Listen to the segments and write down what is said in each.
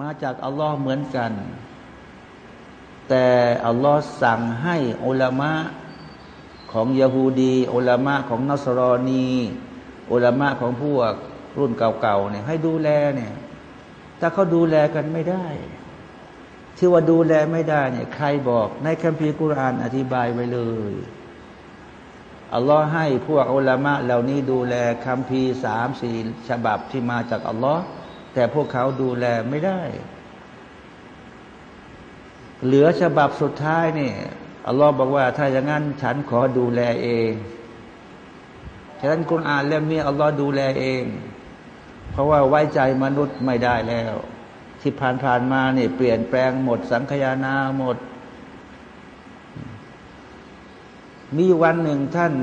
มาจากอัลลอฮ์เหมือนกัน แต่อัลลอฮ์สั่งให้อุลามะของยะฮูดีอุลามะของนัสรอนีอุลามะของพวกรุ่นเก่าๆเนี่ยให้ดูแลเนี่ยถ้าเขาดูแลกันไม่ได้ ที่ว่าดูแลไม่ได้เนี่ยใครบอกในคัมภีร์กุรอานอธิบายไว้เลยอัลลอฮ์ให้พวกอุลามะเหล่านี้ดูแลคัมภีร์สามสี่ฉบับที่มาจากอัลลอฮ์ แต่พวกเขาดูแลไม่ได้ เหลือฉบับสุดท้ายนี่อัลลอฮ์บอกว่า ถ้าอย่างนั้นฉันขอดูแลเองฉะนั้นคุณอ่านเล่มนี้อัลลอฮ์ดูแลเอง เพราะว่าไว้ใจมนุษย์ไม่ได้แล้ว ที่ผ่านๆมาเนี่ยเปลี่ยนแปลงหมด สังขยานาหมด มีวันหนึ่งท่าน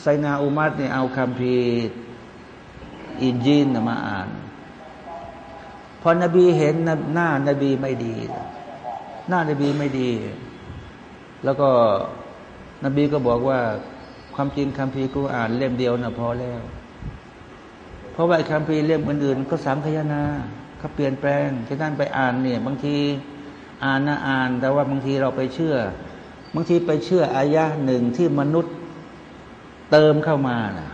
ไซนาอุมัตเนี่ยเอาคำพีอินจีนมาอ่าน พอนบีเห็นหน้านบีไม่ดี หน้านบีไม่ดี แล้วก็นบีก็บอกว่าความจริงคำพีร์กูอ่านเล่มเดียวนะพอแล้ว เพราะว่าคำพีร์เล่มอื่นๆ ก็สามขยานาเขาเปลี่ยนแปลงที่นั่นไปอ่านเนี่ย บางทีอ่านนะอ่าน แต่ว่าบางทีเราไปเชื่อ บางทีไปเชื่ออายะหนึ่งที่มนุษย์เติมเข้ามานะ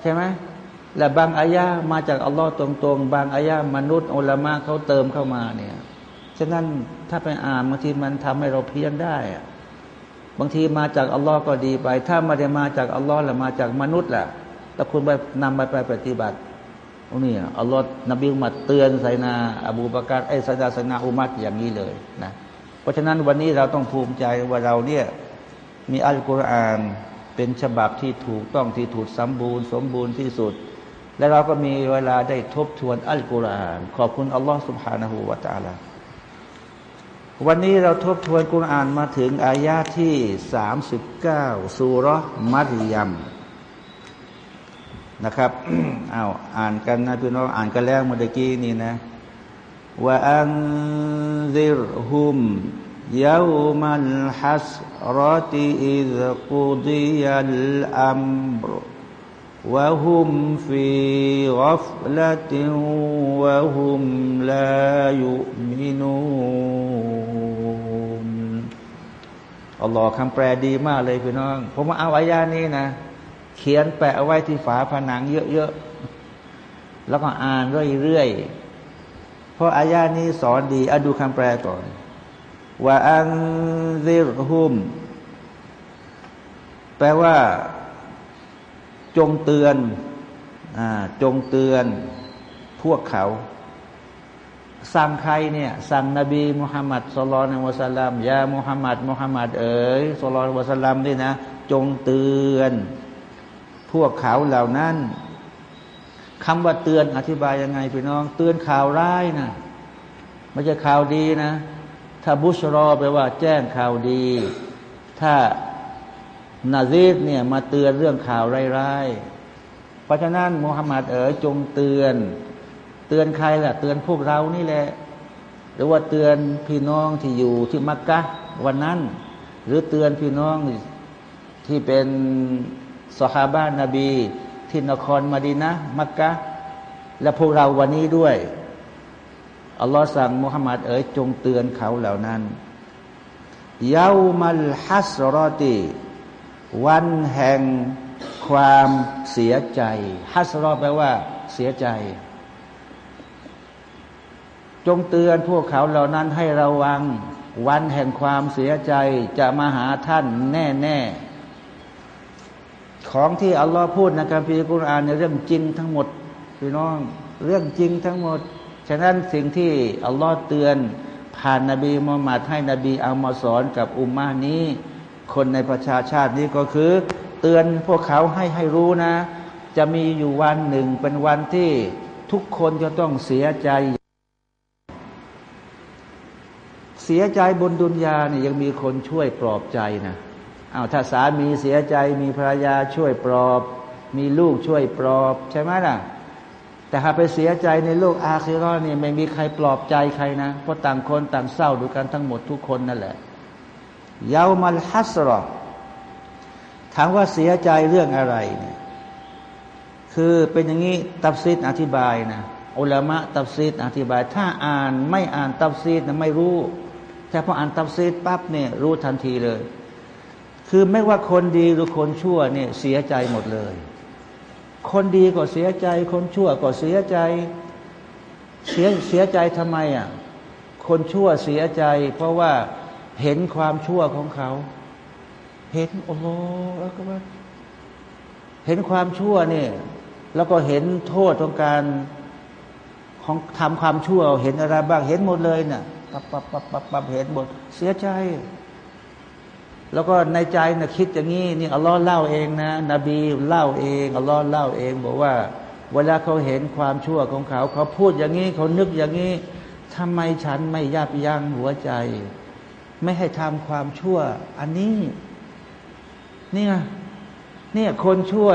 ใช่ไหม และบางอายะมาจากอัลลอฮ์ตรงๆ บางอายะมนุษย์อุลามะเขาเติมเข้ามาเนี่ยฉะนั้นถ้าไปอ่านบางทีมันทำให้เราเพี้ยนได้บางทีมาจากอัลลอฮ์ก็ดีไป ถ้าไม่ได้มาจากอัลลอฮ์หรือมาจากมนุษย์ล่ะแต่คุณไปนำไปไปปฏิบัติโอ้นี่อัลลอฮ์นบีอุมัดเตือนไซนา อบูบากาไอไซนาไซนาอุมัดอย่างนี้เลยนะเพราะฉะนั้นวันนี้เราต้องภูมิใจว่าเราเนี่ยมีอัลกุรอานเป็นฉบับที่ถูกต้องที่ถูกสมบูรณ์ สมบูรณ์ที่สุด และเราก็มีเวลาได้ทบทวนอัลกุรอาน ขอบคุณอัลลอฮ์ سبحانه และ تعالى วันนี้เราทบทวนกุรอานมาถึงอายาที่สามสิบเก้าสุรมัรยัมนะครับอ้าวอ่านกันนะพี่น้องอ่านกันแล้วเมื่อกี้นี่นะว่าอันซิรหุมยาวมันฮัสรติอิซกุดียัลอัมร وهم في غفلة وهم لا يؤمنون อัลลอฮ์คำแปลดีมากเลยพี่น้อง ผมมาเอาอายานี้นะ เขียนแปะเอาไว้ที่ฝาผนังเยอะๆ แล้วก็อ่านเรื่อยๆ เพราะอายานี้สอนดีอะดูคำแปลก่อนว่าอันซิรหุม แปลว่า จงเตือนอจงเตือนพวกเขา สั่งใครเนี่ยสั่งนบีมุฮัมมัดสุลลัลวะสัลลัมยามุฮัมมัดมุฮัมมัดเอ๋ยสุลลัลวะสัลลัมนี่นะ จงเตือน พวกเขาเหล่านั้นคำว่าเตือนอธิบายยังไงพี่น้อง เตือนข่าวร้ายนะไม่ใช่ข่าวดีนะ ถ้าบุชรอแปลว่าแจ้งข่าวดี ถ้า นาซีดเนี่ยมาเตือนเรื่องข่าวร้ายๆ เพราะฉะนั้นมุฮัมมัดเอ๋ยจงเตือน เตือนใครล่ะ เตือนพวกเรานี่แหละ หรือว่าเตือนพี่น้องที่อยู่ที่มักกะวันนั้น หรือเตือนพี่น้องที่เป็นสหาบ้านนบี ที่นครมาดีนะมักกะและพวกเราวันนี้ด้วยอัลลอฮ์สั่งมุฮัมมัดเอ๋ยจงเตือนเขาเหล่านั้นเยามัลฮัสรอตี วันแห่งความเสียใจ ฮัสรอแปลว่าเสียใจ จงเตือนพวกเขาเหล่านั้นให้ระวัง วันแห่งความเสียใจจะมาหาท่านแน่ๆของที่อัลลอฮ์พูดในการพิจารณาในเรื่องจริงทั้งหมดพี่น้องเรื่องจริงทั้งหมด ฉะนั้นสิ่งที่อัลลอฮ์เตือนผ่านนบีมุฮัมมัดให้นบีเอามาสอนกับอุมมานี้ คนในประชาชาตินี้ก็คือ เตือนพวกเขาให้ให้รู้นะ จะมีอยู่วันหนึ่งเป็นวันที่ทุกคนจะต้องเสียใจ เสียใจบนดุนยาเนี่ยยังมีคนช่วยปลอบใจนะเอาถ้าสามีเสียใจมีภรรยาช่วยปลอบ มีลูกช่วยปลอบ ใช่ไหมล่ะ แต่หากไปเสียใจในโลกอาคิรอนี่ไม่มีใครปลอบใจใครนะเพราะต่างคนต่างเศร้าด้วยกันทั้งหมดทุกคนนั่นแหละ يوم الحسرةถามว่าเสียใจเรื่องอะไรเนี่ยคือเป็นอย่างนี้ตัฟซีรอธิบายนะอุลามะตัฟซีรอธิบาย ถ้าอ่านไม่อ่านตัฟซีรนะไม่รู้ แต่พออ่านตัฟซีรปั๊บเนี่ยรู้ทันทีเลย คือไม่ว่าคนดีหรือคนชั่วเนี่ยเสียใจหมดเลย คนดีก็เสียใจ คนชั่วก็เสียใจ เสียเสียใจทำไมอะคนชั่วเสียใจ เพราะว่า เห็นความชั่วของเขา เห็นโอ้โหแล้วก็ว่าเห็นความชั่วเนี่ยแล้วก็เห็นโทษของการของทำความชั่ว เห็นอะไรบ้างเห็นหมดเลยเนะ่ยปับปับปับปับปับเห็นหมดเสียใจ แล้วก็ในใจนะคิดอย่างนี้นี่อัลลอฮ์เล่าเองนะ นบีเล่าเองอัลลอฮ์เล่าเอง บอกว่า เวลาเขาเห็นความชั่วของเขา เขาพูดอย่างนี้เขานึกอย่างนี้ทำไมฉันไม่ยับยั้งหัวใจ ไม่ให้ทำความชั่ว อันนี้ เนี่ยเนี่ยคนชั่ว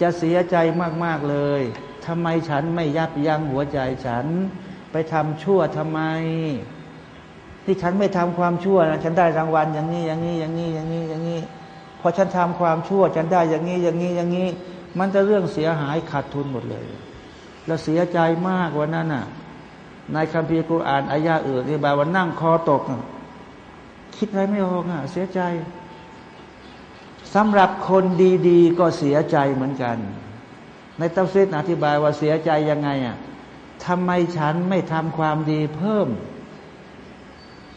จะเสียใจมาก ๆ เลยทำไมฉันไม่ยับยั้งหัวใจฉัน ไปทำชั่วทำไม ที่ฉันไม่ทำความชั่วนะฉันได้รางวัลอย่างนี้อย่างนี้อย่างนี้อย่างนี้อย่างนี้พอฉันทำความชั่ว ฉันได้อย่างนี้อย่างนี้อย่างนี้ มันจะเรื่องเสียหายขาดทุนหมดเลย แล้วเสียใจมากวันนั้นน่ะในคัมภีร์กุรอานอายาอื่นที่บอกว่านั่งคอตก คิดอะไรไม่ออกอะเสียใจสำหรับคนดีๆ ก็เสียใจเหมือนกัน ในตัฟซีดอธิบายว่าเสียใจยังไงอะทำไมฉันไม่ทำความดีเพิ่ม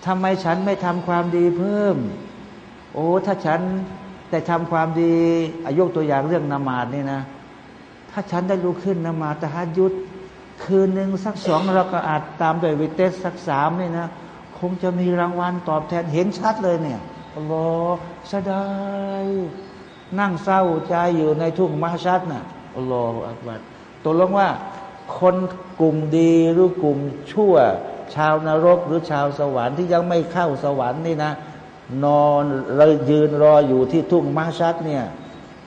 ทำไมฉันไม่ทำความดีเพิ่ม โอ้ถ้าฉันแต่ทำความดีอายกตัวอย่างเรื่องนมาดนี่นะ ถ้าฉันได้ลุกขึ้นนมาตะฮัดยุดคืนหนึ่งสักสองเราก็อาจตามโดยวิเตสสักสามนี่นะ งจะมีรางวัลตอบแทนเห็นชัดเลยเนี่ยอัลลอฮ์สดายนั่งเศร้าใจอยู่ในทุ่งมาชัดน่ะอัลลอฮฺอักบัดตกลงว่า คนกลุ่มดีหรือกลุ่มชั่ว ชาวนรกหรือชาวสวรรค์ที่ยังไม่เข้าสวรรค์นี่นะ นอนเรายืนรออยู่ที่ทุ่งมาชัดเนี่ย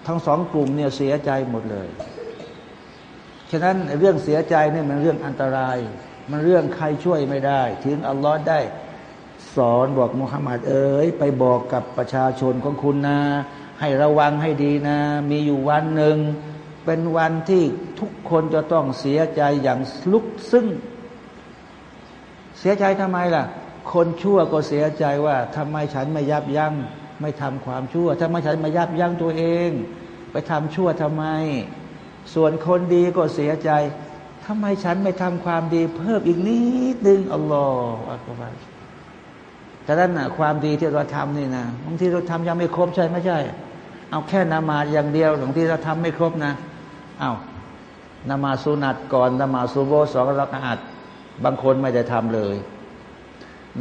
ทั้งสองกลุ่มเนี่ยเสียใจหมดเลยฉะนั้นเรื่องเสียใจเนี่ยมันเรื่องอันตราย มันเรื่องใครช่วยไม่ได้ ถึงอัลลอฮ์ได้ สอนบอกมุฮัมมัดเอ๋ยไปบอกกับประชาชนของคุณนะ ให้ระวังให้ดีนะ มีอยู่วันหนึ่ง เป็นวันที่ทุกคนจะต้องเสียใจอย่างลุกซึ่งเสียใจทำไมล่ะ คนชั่วก็เสียใจว่าทำไมฉันไม่ยับยัง้งไม่ทำความชั่วทำไมฉันไม่ยับยั้งตัวเอง ไปทำชั่วทำไม ส่วนคนดีก็เสียใจทำไมฉันไม่ทำความดีเพิ่มอีกนิดนึงอัลลอฮฺอัลกุบาร แต่นั้นนะความดีที่เราทำนี่นะบางทีเราทำยังไม่ครบใช่ไม่ใช่ เอาแค่นามาอย่างเดียวบางทีเราทำไม่ครบนะเอานามาสุนัตก่อนนามาสุโบสองรักอาดบางคนไม่ได้ทำเลย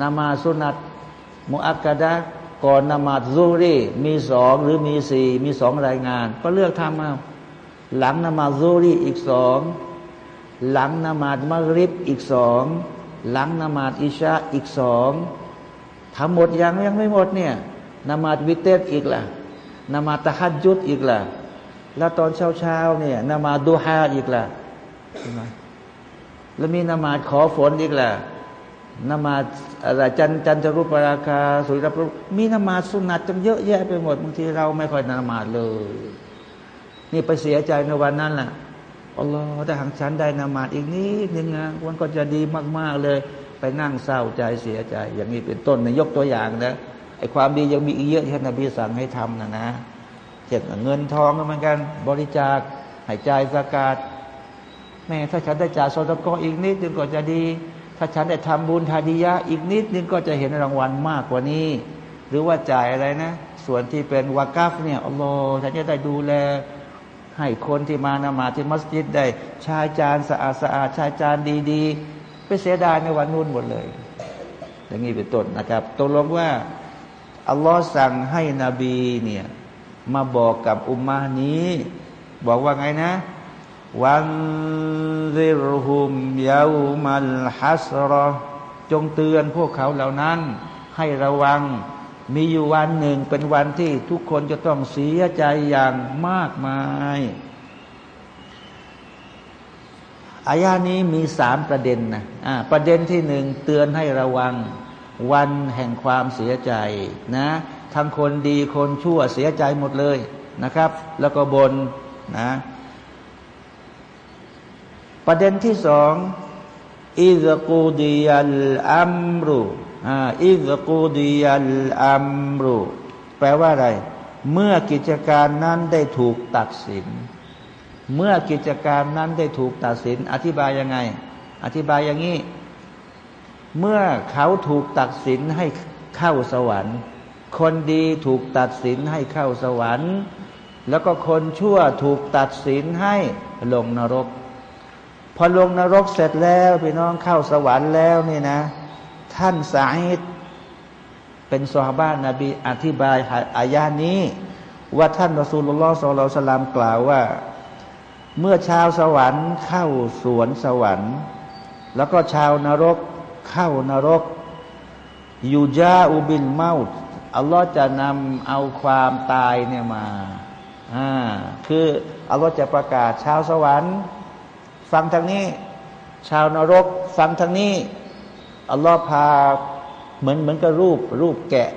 นามาสุนัตมุอักกะดะก่อนนามาซูรีมีสองหรือมีสี่มีสองรายงาน ก็เลือกทำเอาหลังนามาซูรีอีกสองหลังนามาดมะริบอีกสองหลังนามาดอิชาอีกสอง ทำหมดยังยังไม่หมดเนี่ยนมาดวิเตสอีกล่ะนมาตะฮัดยุดอีกล่ะแล้วตอนเช้าเช้าเนี่ยนมาดูฮาอีกล่ะแล้วมีนมาดขอฝนอีกล่ะนมาดอะไรจันจันทรุปราคาสุริยปรุมีนมาดสุนัตจังเยอะแยะไปหมดบางทีเราไม่ค่อยนมาดเลย นี่ไปเสียใจในวันนั้นแหละอัลลอฮฺถ้าหากฉันได้นมาดอีกนิดนึงนะวันก็จะดีมาก ๆเลย ไปนั่งเศร้าใจเสียใจ อย่างนี้เป็นต้นนะยกตัวอย่างนะไอ้ความดียังมีอีกเยอะที่นบีสั่งให้ทำนะนะเช่นเงินทองก็เหมือนกันบริจาคหายใจสกาดแม่ถ้าฉันได้จ่ายสตกอีกนิดนึงก็จะดี ถ้าฉันได้ทำบุญทาดียะอีกนิดนึงก็จะเห็นรางวัลมากกว่านี้ หรือว่าจ่ายอะไรนะ ส่วนที่เป็นวากัฟเนี่ยอัลลอฮ์ฉันจะได้ดูแล ให้คนที่มานมาที่มัสยิดได้ชายจานสะอาดสะอาดชายจานดีๆ ไปเสียดายในวันนู้นหมดเลย อย่างนี้เป็นต้นนะครับตกลงว่าอัลลอฮ์สั่งให้นบีเนี่ยมาบอกกับอุมมานี้ บอกว่าไงนะวันซิรหุมยาวมัลฮัสรอจงเตือนพวกเขาเหล่านั้น ให้ระวังมีอยู่วันหนึ่งเป็นวันที่ทุกคนจะต้องเสียใจอย่างมากมาย อายานี้มีสามประเด็นนะะประเด็นที่หนึ่งเตือนให้ระวังวันแห่งความเสียใจนะทั้งคนดีคนชั่วเสียใจหมดเลยนะครับ แล้วก็บนนะประเด็นที่สองอิซกูดียัลอัมรุอิซกูดียัลอัมรุแปลว่าอะไร เมื่อกิจการนั้นได้ถูกตัดสิน เมื่อกิจการนั้นได้ถูกตัดสิน อธิบายยังไง อธิบายอย่างนี้ เมื่อเขาถูกตัดสินให้เข้าสวรรค์ คนดีถูกตัดสินให้เข้าสวรรค์ แล้วก็คนชั่วถูกตัดสินให้ลงนรก พอลงนรกเสร็จแล้วพี่น้องเข้าสวรรค์แล้วนี่นะ ท่านสาอิดเป็นสฮาบ้านนบีอธิบายอายานี้ ว่าท่านรอสูลุลลอฮ์صلى الله عليه وسلمกล่าวว่า เมื่อชาวสวรรค์เข้าสวนสวรรค์ แล้วก็ชาวนรกเข้านรกيجاء بالموتอัลลอฮ์จะนำเอาความตายเนี่ยมาอ่าคืออัลลอฮ์จะประกาศชาวสวรรค์ ฟังทางนี้ ชาวนรก ฟังทางนี้อัลลอฮ์พาเหมือนเหมือนกับรูป รูปแกะ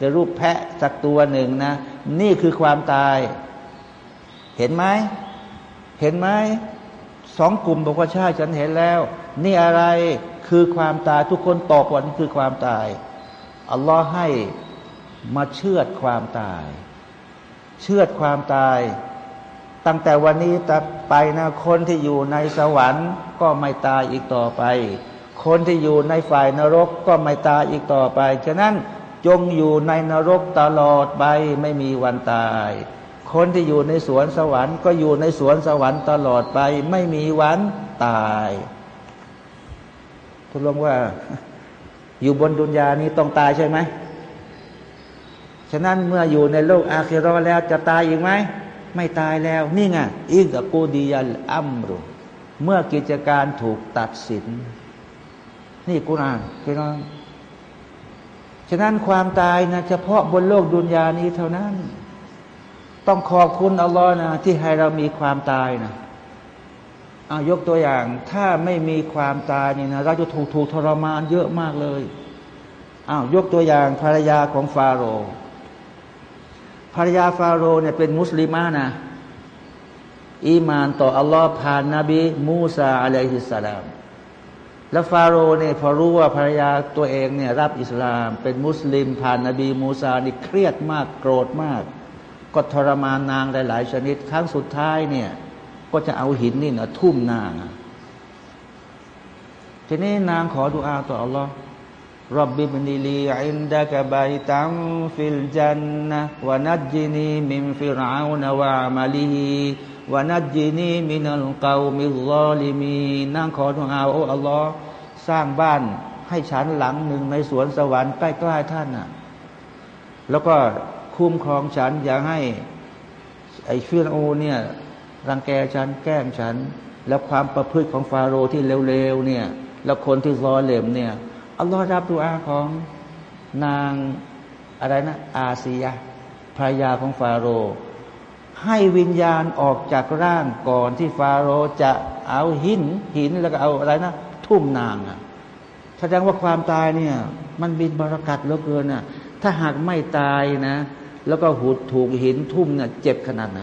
จะรูปแพะสักตัวหนึ่งนะ นี่คือความตาย เห็นไหม เห็นไหมสองกลุ่มบอกว่าใช่ฉันเห็นแล้ว นี่อะไรคือความตายทุกคนตอบว่านี่คือความตาย อัลลอฮ์ให้มาเชื่อดความตาย เชื่อดความตาย ตั้งแต่วันนี้ตัดไปนะคนที่อยู่ในสวรรค์ก็ไม่ตายอีกต่อไป คนที่อยู่ในฝ่ายนรกก็ไม่ตายอีกต่อไป ฉะนั้นจงอยู่ในนรกตลอดไปไม่มีวันตาย คนที่อยู่ในสวนสวรรค์ก็อยู่ในสวนสวรรค์ตลอดไป ไม่มีวันตายทุกลงว่า อยู่บนดุนยานี้ต้องตายใช่ไหมฉะนั้นเมื่ออยู่ในโลกอาคิรอแล้วจะตายอีกไหม ไม่ตายแล้ว นี่ไงอิกกูดียัลอัมรุ เมื่อกิจการถูกตัดสิน นี่กุรานพี่น้องฉะนั้นความตายนะเฉพาะบนโลกดุนยานี้เท่านั้น ต้องขอบคุณอัลลอฮ์นะที่ให้เรามีความตายนะอายกตัวอย่าง ถ้าไม่มีความตายนี่นะเราจะถูกถูกทรมานเยอะมากเลยอ้าวยกตัวอย่างภรรยาของฟาโรห์ภรรยาฟาโรห์เนี่ยเป็นมุสลิมานะอีมานต่ออัลลอฮ์ผ่านนบีมูซาอะลัยฮิสสลามแล้วฟาโรห์เนี่ยพอรู้ว่าภรรยาตัวเองเนี่ยรับอิสลาม เป็นมุสลิมผ่านนบีมูซานี่เครียดมากโกรธมาก ก็ทรมานนางหลาย ๆ ชนิด ครั้งสุดท้ายเนี่ย ก็จะเอาหินนี่นะทุ่มนางทีนี้นางขอดุอาต่ออัลลอฮ์รับบิบนิลีอินดะกะบายตัมฟิลจันนะวนัจจินีมินฟิรอาวนวะมาลีวนัจจินีมินัลกาวมิลลอลิมีนั่งขอทูอาโอ้อัลลอฮ์สร้างบ้านให้ฉันหลังหนึ่งในสวนสวรรค์ใกล้ๆท่านน่ะ แล้วก็ คุ้มครองฉัน อย่าให้ไอ้ฟิรเอาน์เนี่ยรังแกฉันแกล้งฉัน แล้วความประพฤติของฟาโรห์ที่เร็วๆเนี่ย แล้วคนที่รอเหลมเนี่ยอัลลอฮ์รับดูอาของนางอะไรนะ อาซียะภรรยาของฟาโรห์ให้วิญญาณออกจากร่างก่อนที่ฟาโรห์จะเอาหินหินแล้วก็เอาอะไรนะ ทุ่มนางอะแสดงว่าความตายเนี่ย มันบินบรากัดเหลือเกินอะถ้าหากไม่ตายนะ แล้วก็หูดถูกหินทุ่มเนี่ยเจ็บขนาดไหน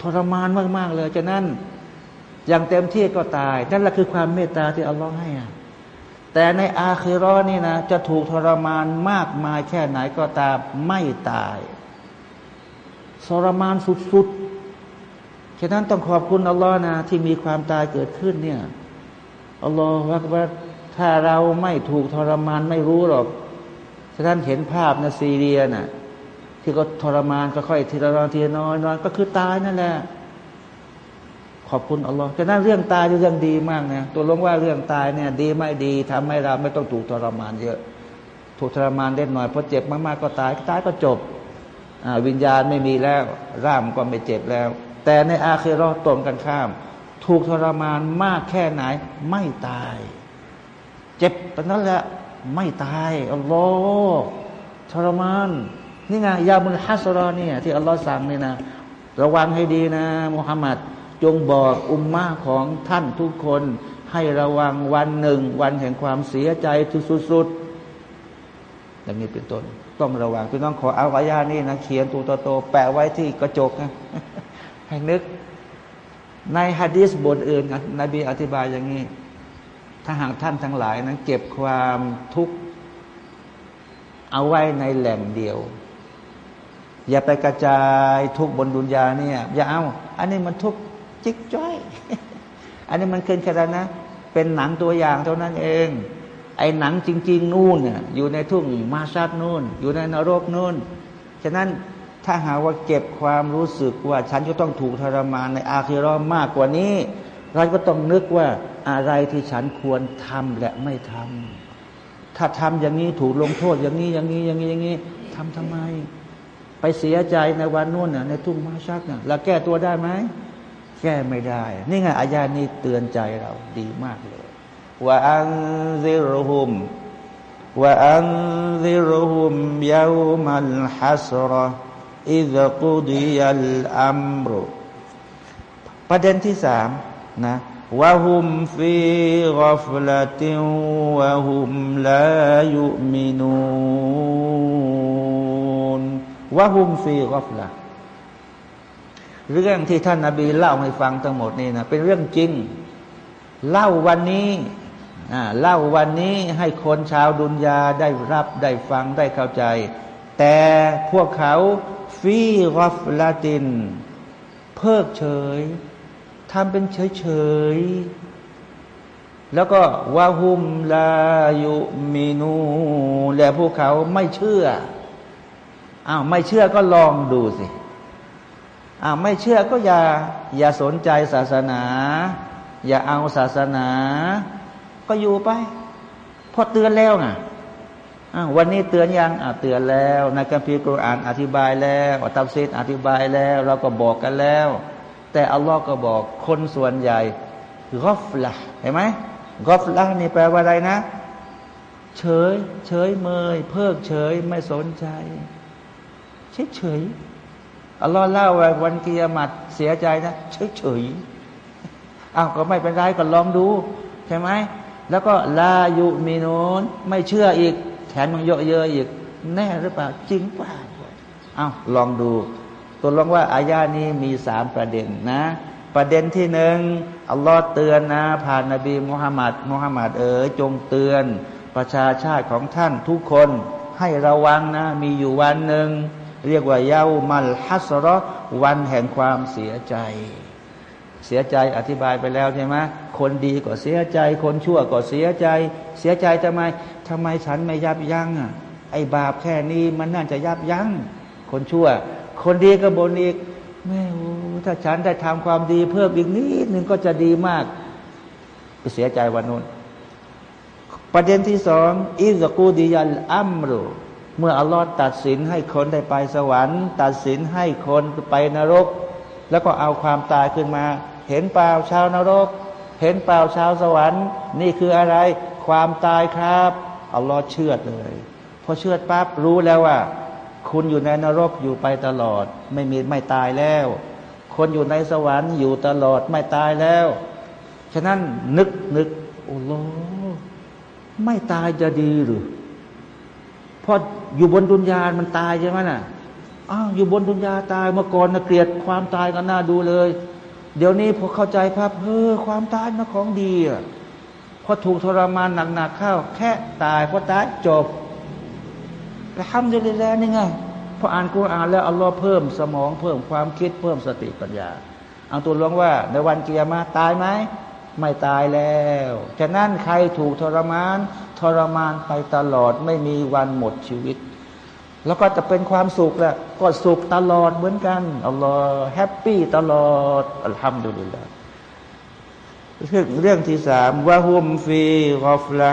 ทรมานมาก ๆ เลยฉะนั้นอย่างเต็มที่ก็ตาย นั่นแหละคือความเมตตาที่อัลลอฮ์ให้อะแต่ในอาคิรอนี่นะ จะถูกทรมานมากมายแค่ไหนก็ตามไม่ตายทรมานสุดๆ ฉะนั้นต้องขอบคุณอัลลอฮ์นะ ที่มีความตายเกิดขึ้นเนี่ยอัลลอฮ์ว่าว่าถ้าเราไม่ถูกทรมานไม่รู้หรอก ฉะนั้นเห็นภาพนะซีเรียนะ่ะ ที่ก็ทรมานก็ค่อยทีละนอนทีละน้อยนอนก็คือตายนั่นแหละขอบคุณอัลลอฮ์แต่นั้นเรื่องตายเรื่องดีมากนะตัวลงว่าเรื่องตายเนี่ยดีไม่ดีทำให้เราไม่ต้องถูกทรมานเยอะ ถูกทรมานเล็กหน่อยพอเจ็บมากๆก็ตายตายก็จบวิญญาณไม่มีแล้วร่ามก็ไม่เจ็บแล้ว แต่ในอาเครอตรงกันข้าม ถูกทรมานมากแค่ไหน ไม่ตาย เจ็บตอนนั้นแหละไม่ตายอัลลอฮ์ทรมาน นี่ไงยามุลฮัสรอเนี่ยที่อัลลอฮ์สั่งนี่นะระวังให้ดีนะมุฮัมมัดจงบอกอุมมาของท่านทุกคน ให้ระวังวันหนึ่ง วันแห่งความเสียใจที่สุดๆอย่างนี้เป็นต้น ต้องระวังพี่น้องขอเอาอายานี่นะเขียนตัวโตๆแปะไว้ที่กระจกนะให้นึก ในฮะดีษบทอื่นนบีอธิบายอย่างนี้ ถ้าหากท่านทั้งหลายนั้นเก็บความทุกข์เอาไว้ในแหล่งเดียว อย่าไปกระจายทุกบนดุนยาเนี่ยอย่าเอา อันนี้มันทุกจิกจ้อย อันนี้มันเกินแค่นั้นนะ เป็นหนังตัวอย่างเท่านั้นเอง ไอ้หนังจริง ๆ นู่นเนี่ยอยู่ในทุ่งมาชาดนู่น อยู่ในนรกนู่น ฉะนั้นถ้าหาว่าเก็บความรู้สึกว่า ฉันจะต้องถูกทรมานในอาคิรอมมากกว่านี้ เราก็ต้องนึกว่าอะไรที่ฉันควรทำและไม่ทำถ้าทำอย่างนี้ถูกลงโทษอย่างนี้อย่างนี้อย่างนี้อย่างนี้ทำทำไม ไปเสียใจในวันนู้นน่ะในทุ่งมาชักน่ะเราแก้ตัวได้ไหมแก้ไม่ได้ นี่ไงอายานี้เตือนใจเราดีมากเลยว่าอันซิรุฮุมว่าอันซิรุฮุมยาวมัลฮัสรออิซกุดียัลอัมรุประเด็นที่สามนะวะฮุมฟีกฟลติวะฮุมลายุมินู วะฮุมฟีกฟละเรื่องที่ท่านนาบีเล่าให้ฟังทั้งหมดนี่นะเป็นเรื่องจริง เล่าวันนี้เล่าวันนี้ให้คนชาวดุนยาได้รับได้ฟังได้เข้าใจ แต่พวกเขาฟีกอฟลาติน เพิกเฉยทำเป็นเฉยเฉยแล้วก็วาหุมลายุมินู และพวกเขาไม่เชื่อ อ้าวไม่เชื่อก็ลองดูสิอ้าวไม่เชื่อก็อย่าอย่าสนใจศาสนา อย่าเอาศาสนา ก็อยู่ไปพอเตือนแล้วไงวันนี้เตือนยังเตือนแล้วในคัมภีร์กุรอานอธิบายแล้วอัตตับซีดอธิบายแล้ว เราก็บอกกันแล้ว แต่อัลลอฮ์ก็บอกคนส่วนใหญ่กอฟละเห็นไหมกอฟละนี่แปลว่าอะไรนะ เฉย เฉยเมย เพิกเฉยไม่สนใจ เฉยเฉยอัลลอฮ์เล่าว่าวันกิยามัดเสียใจนะเฉยเฉยอ้าวก็ไม่เป็นไรก็ลองดูใช่ไหมแล้วก็ลายุมีโนนไม่เชื่ออีก แถมมันเยอะเยอะอีก แน่หรือเปล่าจริงเปล่าเอาลองดูตัวลองว่าอายานี้มีสามประเด็นนะ ประเด็นที่หนึ่งอัลลอฮ์เตือนนะ ผ่านนบีมุฮัมมัดมุฮัมมัดเอ๋ยจงเตือน ประชาชาติของท่านทุกคนให้ระวังนะ มีอยู่วันหนึ่ง เรียกว่าเยามัลฮัสรอวันแห่งความเสียใจ เสียใจอธิบายไปแล้วใช่ไหมคนดีก็เสียใจ คนชั่วก็เสียใจ เสียใจทำไมทำไมฉันไม่ยับยั้งอะไอ้บาปแค่นี้มันน่าจะยับยั้งคนชั่ว คนดีก็บนอีกแม่ถ้าฉันได้ทำความดีเพิ่มอีกนิดนึงก็จะดีมากไปเสียใจวันนู้นประเด็นที่สองอิสกูดิยัลอัมรุ เมื่ออัลลอฮ์ตัดสินให้คนได้ไปสวรรค์ ตัดสินให้คนไปนรก แล้วก็เอาความตายขึ้นมา เห็นเปล่าชาวนรก เห็นเปล่าชาวสวรรค์ นี่คืออะไร ความตายครับอัลลอฮ์เชื่อเลยพอเชื่อปั๊บรู้แล้วว่า คุณอยู่ในนรกอยู่ไปตลอด ไม่มีไม่ตายแล้ว คนอยู่ในสวรรค์อยู่ตลอดไม่ตายแล้ว ฉะนั้นนึกนึกโอ้โหไม่ตายจะดีหรือพอ อยู่บนดุนยา มันตายใช่ไหมน่ะอ้าวอยู่บนดุนยาตายเมื่อก่อนนะเกลียดความตายก็น่าดูเลย เดี๋ยวนี้พอเข้าใจภาพเออความตายมันของดีอะพอถูกทรมานหนักๆเข้า แค่ตายพอตายจบแต่ทำได้แล้วนี่ไงพออ่านกูอ่านแล้วอัลลอฮ์เพิ่มสมองเพิ่มความคิดเพิ่มสติปัญญาเอาตัวลวงว่า ในวันกิยามะฮ์ตายไหมไม่ตายแล้ว ฉะนั้นใครถูกทรมาน ทรมานไปตลอดไม่มีวันหมดชีวิต แล้วก็จะเป็นความสุขแหละก็สุขตลอดเหมือนกันอัลลอฮ์ happy ตลอดالحمد للهเรื่องเรื่องที่สามوهم في غفلة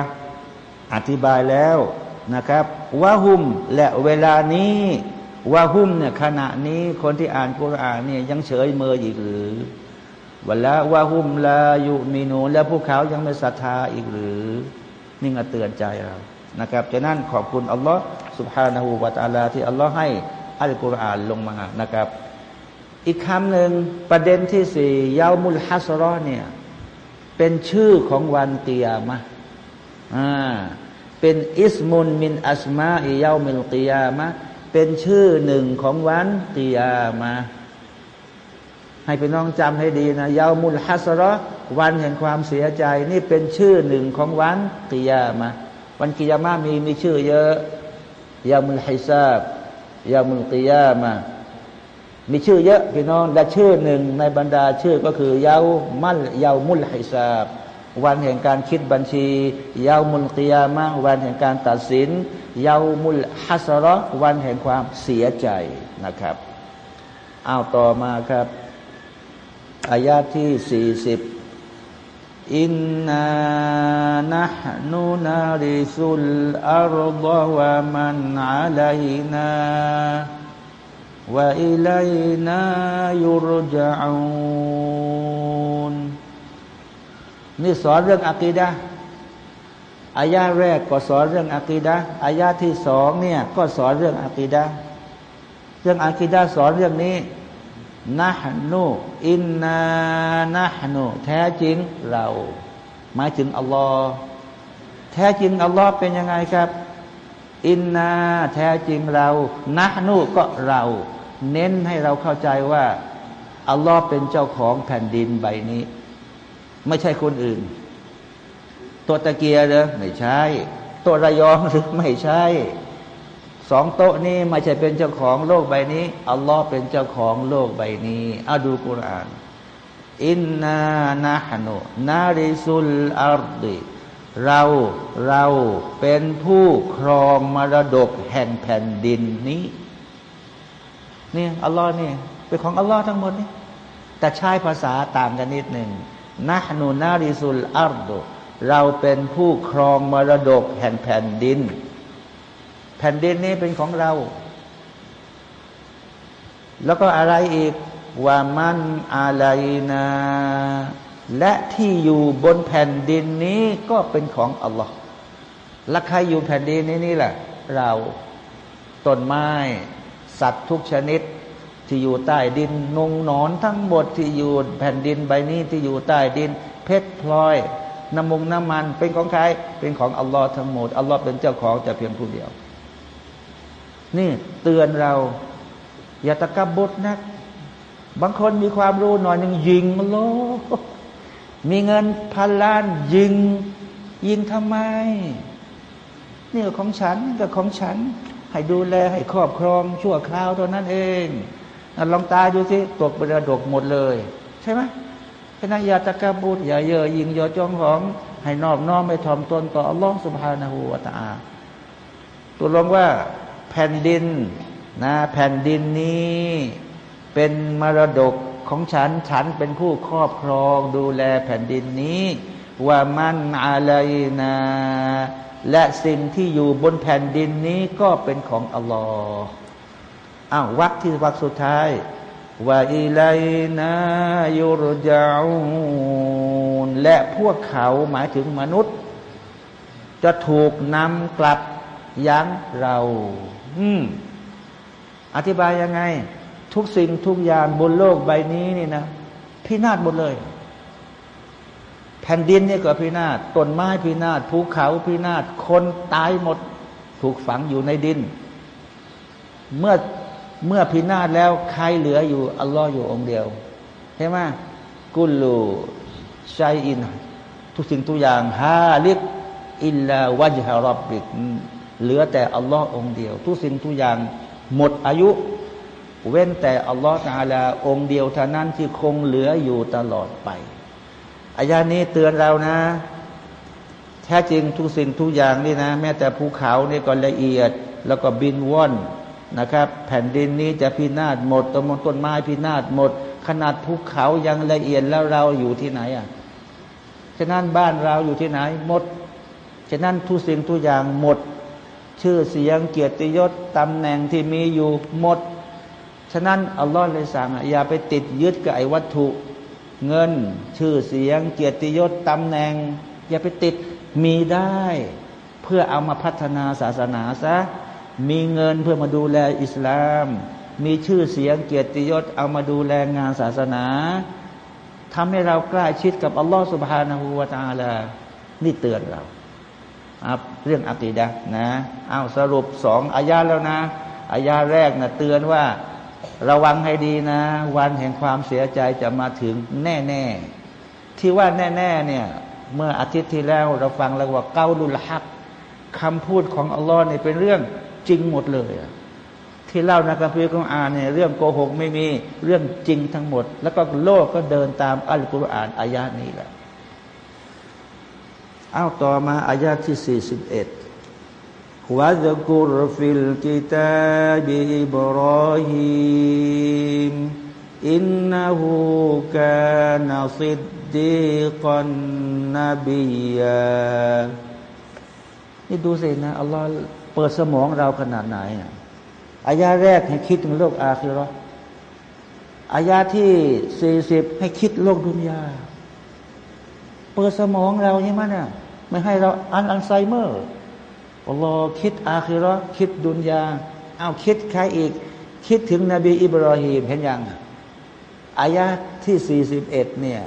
อธิบายแล้วนะครับวะฮุมและเวลานี้วะฮุมเนี่ยขณะนี้คนที่อ่านกุรอานเนี่ยยังเฉยเมยอีกหรือวลาวะฮุมลายุมีนูและพวกเขายังไม่ศรัทธาอีกหรือ นี่ก็เตือนใจเรานะครับจากนั้นขอบคุณอัลลอฮ์สุบฮานาหูบัตอาลาที่อัลลอฮ์ให้อัลกุรอานลงมานะครับ อีกคำหนึ่งประเด็นที่สี่ยาวมุลฮัสรอเนี่ยเป็นชื่อของวันเตียมะอ่าเป็นอิสมุนมินอัสมาอียาวมิลตียมะเป็นชื่อหนึ่งของวันเตียมะให้พี่น้องจำให้ดีนะยาวมุลฮัสรอ วันแห่งความเสียใจนี่เป็นชื่อหนึ่งของวันกิยามาวันกิยามามีมีชื่อเยอะยามุลฮิซาบยามุลกิยามามีชื่อเยอะพี่น้องและชื่อหนึ่งในบรรดาชื่อก็คือยาวมัลยาวมุลฮิซาบวันแห่งการคิดบัญชียาวมุลกิยามะวันแห่งการตัดสินยาวมุลฮัสระวันแห่งความเสียใจนะครับเอาต่อมาครับอายาที่สี่สิบ อินนานะนูนาริสุลอารฎวะมันอาลัยนาวะอิลัยนายุรจาอูนนี่สอนเรื่องอะกีดะอายาแรกก็สอนเรื่องอะกีดะอายาที่สองเนี่ยก็สอนเรื่องอะกีดะเรื่องอะกีดะสอนเรื่องนี้ นะฮนูอินนานะฮนูแท้จริงเรา หมายถึงอัลลอฮ์แท้จริงอัลลอฮ์เป็นยังไงครับ อินนาแท้จริงเรานะฮนูก็เรา เน้นให้เราเข้าใจว่าอัลลอฮ์เป็นเจ้าของแผ่นดินใบนี้ ไม่ใช่คนอื่น ตัวตะเกียร์เลยไม่ใช่ ตัวระยองหรือไม่ใช่ สองโต๊ะนี้ไม่ใช่เป็นเจ้าของโลกใบนี้ อัลลอฮ์เป็นเจ้าของโลกใบนี้อาดูกุรอาน อินนานะฮนุนาริสุลالأرض เราเราเป็นผู้ครองมรดกแห่งแผ่นดินนี้เนี่ยอัลลอฮ์นี่เป็นของอัลลอฮ์ทั้งหมดนี่แต่ใช้ภาษาต่างกันนิดหนึ่งนะنحن نرث الأرض เราเป็นผู้ครองมรดกแห่งแผ่นดิน แผ่นดินนี้เป็นของเรา แล้วก็อะไรอีกว่ามันอะไรนะและที่อยู่บนแผ่นดินนี้ก็เป็นของอัลลอฮ์และใครอยู่แผ่นดินนี้นี่แหละ เราต้นไม้ สัตว์ทุกชนิดที่อยู่ใต้ดินนงนอนทั้งหมดที่อยู่แผ่นดินใบนี้ที่อยู่ใต้ดิน เพชรพลอยน้ำมงน้ำมัน เป็นของใครเป็นของอัลลอฮ์ทั้งหมดอัลลอฮ์เป็นเจ้าของแต่เพียงผู้เดียว นี่เตือนเรา อย่าตะกบดนัก บางคนมีความรู้หน่อยหนึ่งยิงโลมีเงินพันล้านยิง ยิงทำไม นี่ก็ของฉันก็ของฉัน ให้ดูแลให้ครอบครองชั่วคราวเท่านั้นเองลองตายดูสิตกเป็นระดกหมดเลย ใช่ไหมฉะนั้นอย่าตะกาบุดอย่าเยอะยิงย่อจองหอง ให้นอบน้อมไม่ถ่อมตนต่ออัลลอฮฺสุบฮานาหูวาตาตัวลงว่า แผ่นดินนะแผ่นดินนี้เป็นมรดกของฉัน ฉันเป็นผู้ครอบครองดูแลแผ่นดินนี้ว่ามันอะไรนะและสิ่งที่อยู่บนแผ่นดินนี้ก็เป็นของอัลลอฮ์อ้าววักที่วักสุดท้ายว่าอิไลนายุรจาอูนและพวกเขาหมายถึงมนุษย์ จะถูกนำกลับยังเรา อืม อธิบายยังไง ทุกสิ่งทุกอย่างบนโลกใบนี้นี่นะพินาศหมดเลย แผ่นดินนี่ก็พินาศต้นไม้พินาศภูเขาพินาศคนตายหมด ถูกฝังอยู่ในดิน เมื่อเมื่อพินาศแล้วใครเหลืออยู่ อัลลอฮ์อยู่องค์เดียวใช่ไหมกุลูชัยอิน ทุกสิ่งทุกอย่างฮาลิกอิลลาวะจฮารับบิก เหลือแต่อัลลอฮ์องเดียว ทุกสิ่งทุกอย่างหมดอายุ เว้นแต่อัลลอฮ์ตาลาองเดียวเท่านั้นที่คงเหลืออยู่ตลอดไปอายานี้เตือนเรานะ แท้จริงทุกสิ่งทุกอย่างนี่นะ แม้แต่ภูเขานี่ก็ละเอียด แล้วก็บินว่อนนะครับ แผ่นดินนี้จะพินาศหมดต้นมต้นไม้พินาศหมด ขนาดภูเขายังละเอียดแล้วเราอยู่ที่ไหนอะฉะนั้นบ้านเราอยู่ที่ไหนหมด ฉะนั้นทุกสิ่งทุกอย่างหมด ชื่อเสียงเกียรติยศตำแหน่งที่มีอยู่หมด ฉะนั้นอัลลอฮ์เลยสั่งอย่าไปติดยึดกับไอ้วัตถุเงิน ชื่อเสียง เกียรติยศตำแหน่ง อย่าไปติดมีได้ เพื่อเอามาพัฒนาศาสนาซะมีเงินเพื่อมาดูแลอิสลาม มีชื่อเสียงเกียรติยศเอามาดูแลงานศาสนาทำให้เราใกล้ชิดกับอัลลอฮ์สุบฮานาหูวาตาลานี่เตือนเราครับเรื่องอักีดะนะเอาสรุปสองอายาแล้วนะอายาแรกนะเตือนว่าระวังให้ดีนะ วันแห่งความเสียใจจะมาถึงแน่ๆ ที่ว่าแน่ๆเนี่ยเมื่ออาทิตย์ที่แล้วเราฟังแล้วว่าเก้าลุลฮักคำพูดของอัลลอฮ์เนี่ยเป็นเรื่องจริงหมดเลยที่เล่าในคัมภีร์ของอานเนี่ยเรื่องโกหกไม่มีเรื่องจริงทั้งหมด แล้วก็โลกก็เดินตามอัลกุรอานอายานี้แหละ อาต่อมาอายาที่สี่สิบเอ็ดวะดกุรฟิลกิตาบิอิบรอฮิมอินนาหูกานาซิดดีกันนบียานี่ดูสินะอัลลอฮ์เปิดสมองเราขนาดไหนอายาแรกให้คิดถึงโลกอาคิรออายาที่สี่สิบให้คิดโลกดุนยา ปิดสมองเราใช่ไหมเนี่ยไม่ให้เราอันอัลไซเมอร์อัลลอฮ์คิดอาคิรอคิดดุนยาเอาคิดใครอีก คิดถึงนบีอิบราฮิมเห็นยังอายะที่สี่สิบเอ็ดเนี่ย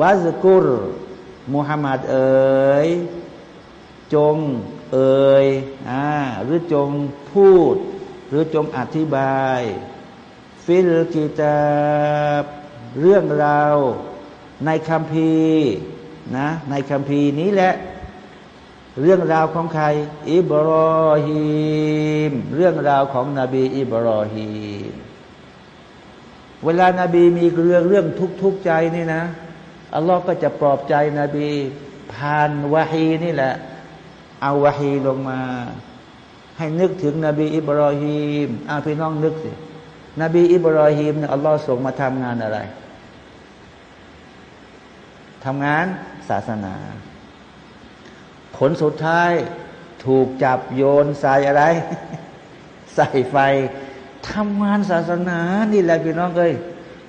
واذكر มุฮัมมัดเอ๋ยจงเอ่ยอ่าหรือจงพูด หรือจงอธิบาย في الكتاب เรื่องราวในคัมภีร์ นะในคัมภีร์นี้แหละ เรื่องราวของใคร อิบรอฮีม เรื่องราวของนบีอิบรอฮีมม เวลานาบีมีเรื่องเรื่องทุกข์ใจนี่นะอัลลอฮ์ก็จะปลอบใจนบีผ่านวะฮีนี่แหละ เอาวะฮีลงมา ให้นึกถึงนบีอิบรอฮีมอาพี่น้องนึกสินบีอิบรอฮีมเนี่ยอัลลอฮ์ส่งมาทำงานอะไรทำงาน ศาสนา ผลสุดท้ายถูกจับโยนใส่อะไร ใส่ไฟทำงานศาสนานี่แหละพี่น้องเอ้ย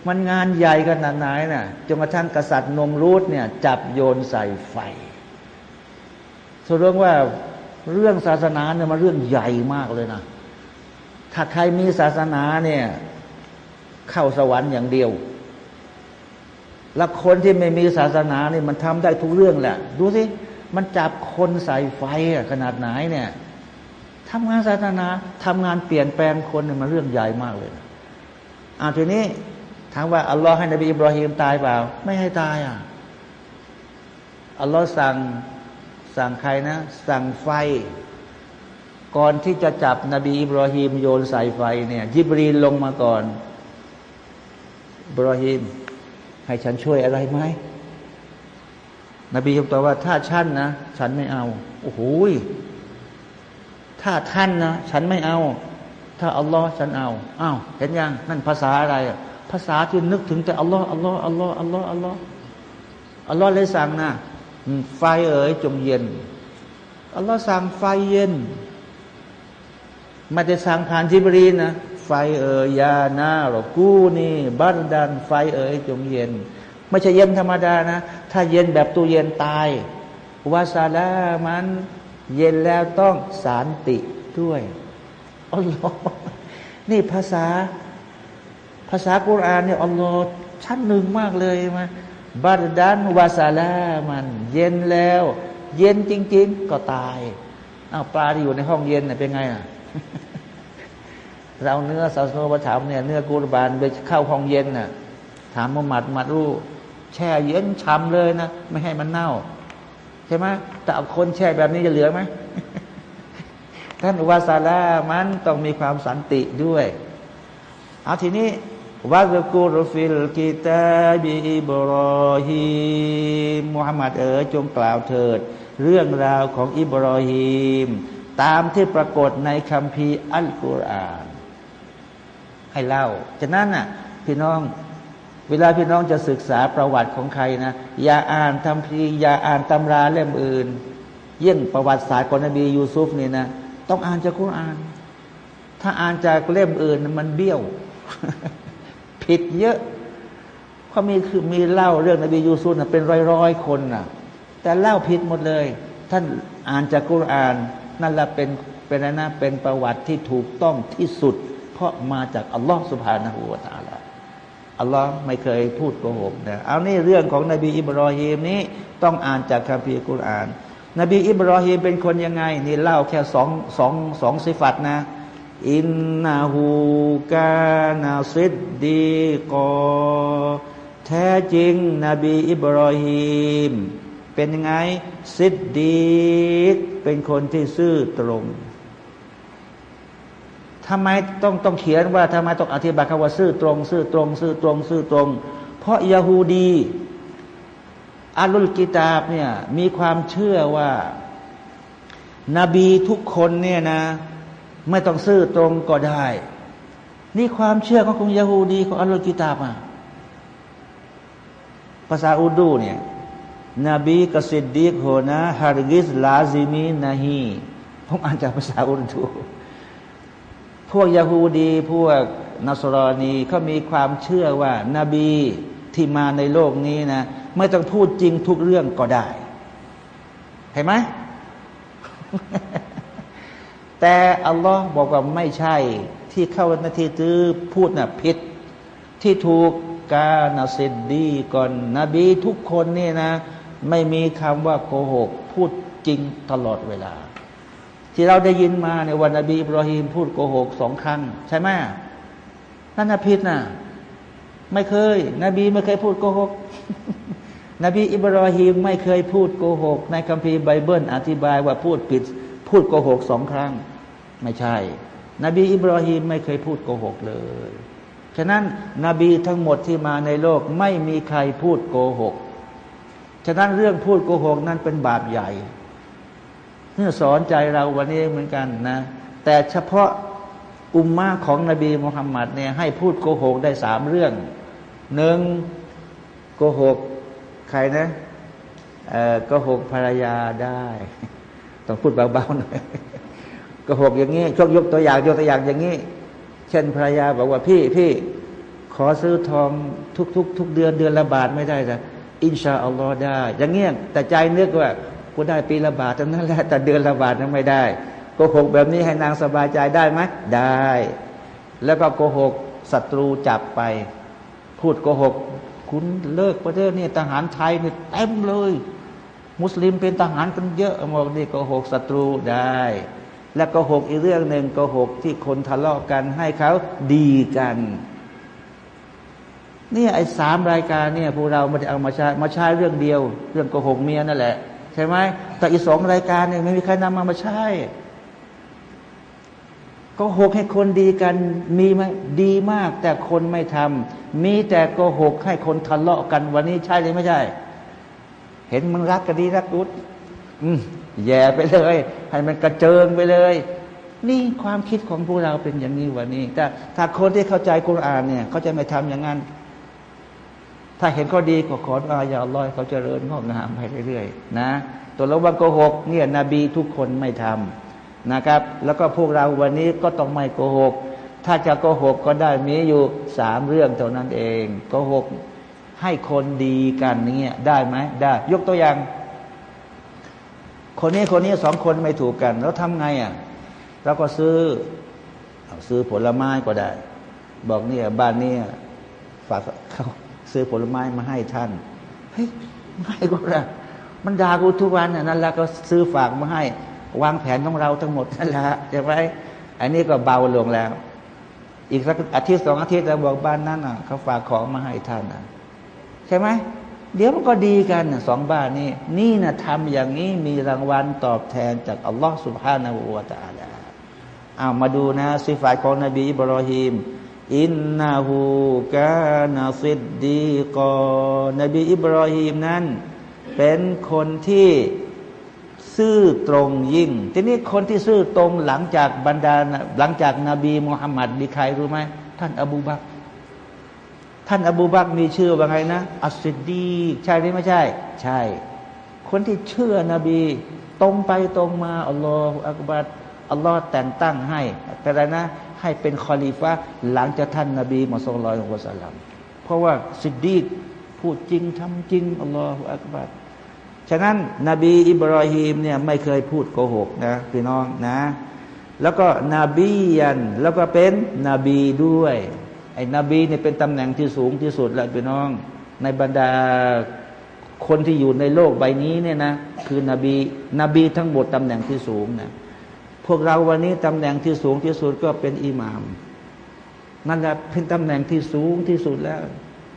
มันงานใหญ่ขนาดไหนน่ะจนกระทั่งกษัตริย์นมรูดเนี่ย จับโยนใส่ไฟสรุปว่าเรื่องศาสนาเนี่ยมันเรื่องใหญ่มากเลยนะถ้าใครมีศาสนาเนี่ย เข้าสวรรค์อย่างเดียว แล้วคนที่ไม่มีศาสนาเนี่ยมันทำได้ทุกเรื่องแหละ ดูสิ มันจับคนใส่ไฟขนาดไหนเนี่ยทำงานศาสนาทำงานเปลี่ยนแปลงคนเนี่ยมันเรื่องใหญ่มากเลยอ่าทีนี้ถามว่าอัลลอฮ์ให้นบีอิบราฮิมตายเปล่า ไม่ให้ตายอะอัลลอฮ์สั่งสั่งใครนะ สั่งไฟ ก่อนที่จะจับนบีอิบราฮิมโยนใส่ไฟเนี่ยยิบรีนลงมาก่อนอิบราฮิม ให้ฉันช่วยอะไรไหมนบีตอบว่าถ้าฉันนะฉันไม่เอาโอ้โหถ้าท่านนะฉันไม่เอา ถ้าอัลลอฮ์ฉันเอาอ้าวเห็นยังนั่นภาษาอะไรภาษาที่นึกถึงแต่อัลลอฮ์อัลลอฮ์อัลลอฮ์อัลลอฮ์อัลลอฮ์อัลลอฮ์เลยสั่งนะไฟเอ๋ยจงเย็นอัลลอฮ์สั่งไฟเย็นมาจะสั่งผ่านจิบรีนะ ไฟเอ๋ยยานาหรอกู้นี่บัรดันไฟเอ๋ยจงเย็น ไม่ใช่เย็นธรรมดานะ ถ้าเย็นแบบตู้เย็นตายวาซาลามันเย็นแล้วต้องสารติด้วยอัลลอฮ์นี่ภาษา ภาษากุรอานเนี่ยอัลลอฮ์ชั้นหนึ่งมากเลยมาบาดดันวาซาลามัน เย็นแล้ว เย็นจริง ๆ ก็ตายอ้าวปลาที่อยู่ในห้องเย็นเน่ยเป็นไงอะ เราเนื้อสาสนประถามเนี่ยเนื้อกุรบานไปเข้าห้องเย็นน่ะถามมุมัดมัดรู้แช่เย็นช้ำเลยนะไม่ให้มันเน่า ใช่ไหมแต่คนแช่แบบนี้จะเหลือไหมท่านวาซาลามันต้องมีความสันติด้วยเอาทีนี้วะซกุรฟิลกิตาบีอิบรอฮีมมุฮัมมัดเอ๋ยจงกล่าวเถิด เรื่องราวของอิบรอฮีมตามที่ปรากฏในคัมภีร์อัลกุรอาน ให้เล่าฉะนั้นน่ะ พี่น้อง เวลาพี่น้องจะศึกษาประวัติของใครนะอย่าอ่านทำพีอย่าอ่านตำราเล่มอื่น เยี่ยงประวัติศาสตร์ขอนบียูซุฟนี่นะต้องอ่านจากกุรอาน ถ้าอ่านจากเล่มอื่นมันเบี้ยว ผิดเยอะเขามีคือมีเล่าเรื่องนบียูซุฟนะเป็นร้อยร้อยคนนะแต่เล่าผิดหมดเลย ท่านอ่านจากกุรอาน นั่นแหละเป็นเป็นนะเป็นประวัติที่ถูกต้องที่สุด เพราะมาจากอัลลอฮฺสุบฮานะฮูวาตาลาอัลลอฮ์ไม่เคยพูดโกหกนะเอานี่เรื่องของนบีอิบรอฮีมนี้ต้องอ่านจากคัมภีร์กุรอาน นบีอิบรอฮีมเป็นคนยังไง นี่เล่าแค่สองสองสองสิฟัตนะ อินนาหูกานาซิดดีกอแท้จริง นบีอิบรอฮีม เป็นยังไง ซิดดีกเป็นคนที่ซื่อตรง ทำไมต้องต้องเขียนว่าทำไมต้องอธิบายคำว่าซื่อตรง ซื่อตรง ซื่อตรง ซื่อตรง เพราะยาฮูดีอาลุลกิตาบเนี่ยมีความเชื่อว่า นบีทุกคนเนี่ยนะ ไม่ต้องซื่อตรงก็ได้ นี่ความเชื่อของคุณยาฮูดีของอัลลกิตาบอะภาษาอูดูเนี่ยนบีกสิดดีกโหนะฮาริกิสลาซิมีนาฮีผมอ่านจากภาษาอูดู พวกยาฮูดี พวกนัสรอนีเขามีความเชื่อว่านาบีที่มาในโลกนี้นะ ไม่ต้องพูดจริงทุกเรื่องก็ได้ เห็นไหมแต่อัลลอฮ์บอกว่าไม่ใช่ ที่เข้านาทีตื้อพูดนะ่ะผิด ที่ถูกกาณสิดดีก่อนนบีทุกคนนี่นะ ไม่มีคำว่าโกหก พูดจริงตลอดเวลา ที่เราได้ยินมาในวันนบีอิบราฮิมพูดโกหกสองครั้งใช่ไหมนั่นนผิดนะไม่เคย นบีไม่เคยพูดโกหก นบีอิบราฮิมไม่เคยพูดโกหก ในคัมภีร์ไบเบิลอธิบายว่าพูดผิด พูดโกหกสองครั้ง ไม่ใช่ นบีอิบราฮิมไม่เคยพูดโกหกเลยฉะนั้นนบีทั้งหมดที่มาในโลกไม่มีใครพูดโกหก ฉะนั้นเรื่องพูดโกหกนั้นเป็นบาปใหญ่ เพื่สอนใจเราวันนี้เหมือนกันนะ แต่เฉพาะอุมมาของนบีมุฮัมมัดเนี่ยให้พูดโกหกได้สามเรื่องหนึ่งโกหกใครนะโกหกภรรยาได้ ต้องพูดเบาๆหน่อยโกหกอย่างนี้ชกยกตัวอย่างยกตัวอย่างอย่างนี้ เช่นภรรยาบอกว่าพี่พี่ขอซื้อทองทุกทุกทุกเดือนเดือนละบาทไม่ได้แต่อินชาอัลลอฮ์ได้ อย่างเงี้ยแต่ใจนึกว่า กูได้ปีละบาทเท่านั้นแหละแต่เดือนละบาทนั้นไม่ได้โกหกแบบนี้ให้นางสบายใจได้ไหมได้ แล้วก็โกหกศัตรูจับไป พูดโกหก คุณเลิกประเทศนี่ทหารไทยนี่เต็มเลย มุสลิมเป็นทหารกันเยอะบอกนี่โกหกศัตรูได้ แล้วโกหกอีกเรื่องหนึ่งโกหกที่คนทะเลาะกันให้เขาดีกันนี่ไอ้สามรายการเนี่ยพวกเราม่ได้เอามาใช้มาใช้เรื่องเดียว เรื่องโกหกเมียนั่นแหละ ช่ไหมแต่อีกสองรายการเนี่ยไม่มีใครนำมามาใช้ก็หกให้คนดีกันมีไหมดีมาก แต่คนไม่ทำมีแต่โกหกให้คนทะเลาะกัน วันนี้ใช่หรือไม่ใช่ เห็นมันรักกันดีรักกุศอืมแย่ไปเลย ให้มันกระเจิงไปเลย นี่ความคิดของพวกเราเป็นอย่างนี้วันนี้ แต่ถ้าคนที่เข้าใจกุรอานเนี่ยเขาจะไม่ทำอย่างนั้น ถ้าเห็นเขาดีก็ขออาอย่าลอยเขาเจริญงอกงามไปเรื่อยๆนะตัวเระวังโกหกเนี่ยนบีทุกคนไม่ทำนะครับ แล้วก็พวกเราวันนี้ก็ต้องไม่โกหก ถ้าจะโกหกก็ได้มีอยู่สามเรื่องเท่านั้นเองโกหกให้คนดีกันเนี่ยได้ไหมได้ ยกตัวอย่าง คนนี้คนนี้สองคนไม่ถูกกัน แล้วทำไงอะเราก็ซื้อซื้อผลไม้ก็ได้ บอกเนี่ยบ้านเนี้ฝากเขา ซื้อผลไม้มาให้ท่านเฮ้ยไม่ก็ได้มันด่ากูทุกวันนั่นแหละก็ซื้อฝากมาให้ วางแผนของเราทั้งหมดนั่นแหละใช่ไหมอันนี้ก็เบาลงแล้ว อีกสักอาทิตย์สองอาทิตย์เราบอกบ้านนั้นอะเขาฝากของมาให้ท่านอะใช่ไหมเดี๋ยวมันก็ดีกันสองบ้านนี้นี่นะทำอย่างนี้มีรางวัลตอบแทนจากอัลลอฮฺสุบฮานาอูวาตาลาเอามาดูนะซิฟัตของนบีอิบรอฮิม إنه كان صديقا นบีอิบรอฮีมนั้น เป็นคนที่ซื่อตรงยิ่ง ทีนี้คนที่ซื่อตรงหลังจากบรรดาหลังจากนบีมุฮัมมัดมีใครรู้ไหมท่านอบูบักรท่านอบูบักรมีชื่อว่าไงนะอัสซิดดีใช่หรือไม่ใช่ ใช่ คนที่เชื่อนบี ตรงไปตรงมาอัลลอฮฺอักบัดอัลลอฮ์แต่งตั้งให้อะไรนะ ให้เป็นคอลีฟะหลังจากท่านนาบีมุสลิมของสัลลัมเพราะว่าสิดดีพูดจริงทำจริงอัลลอฮฺอักบัรฉะนั้นนบีอิบราฮิมเนี่ยไม่เคยพูดโกหกนะพี่น้องนะ แล้วก็นบียันแล้วก็เป็นนบีด้วยไอ้นบีเนี่ยเป็นตำแหน่งที่สูงที่สุดแล้วพี่น้อง ในบรรดาคนที่อยู่ในโลกใบนี้เนี่ยนะคือนบีนบีทั้งหมดตำแหน่งที่สูงนะ พวกเราวันนี้ตำแหน่งที่สูงที่สุดก็เป็นอิหมาม นั่นแหละเป็นตำแหน่งที่สูงที่สุดแล้ว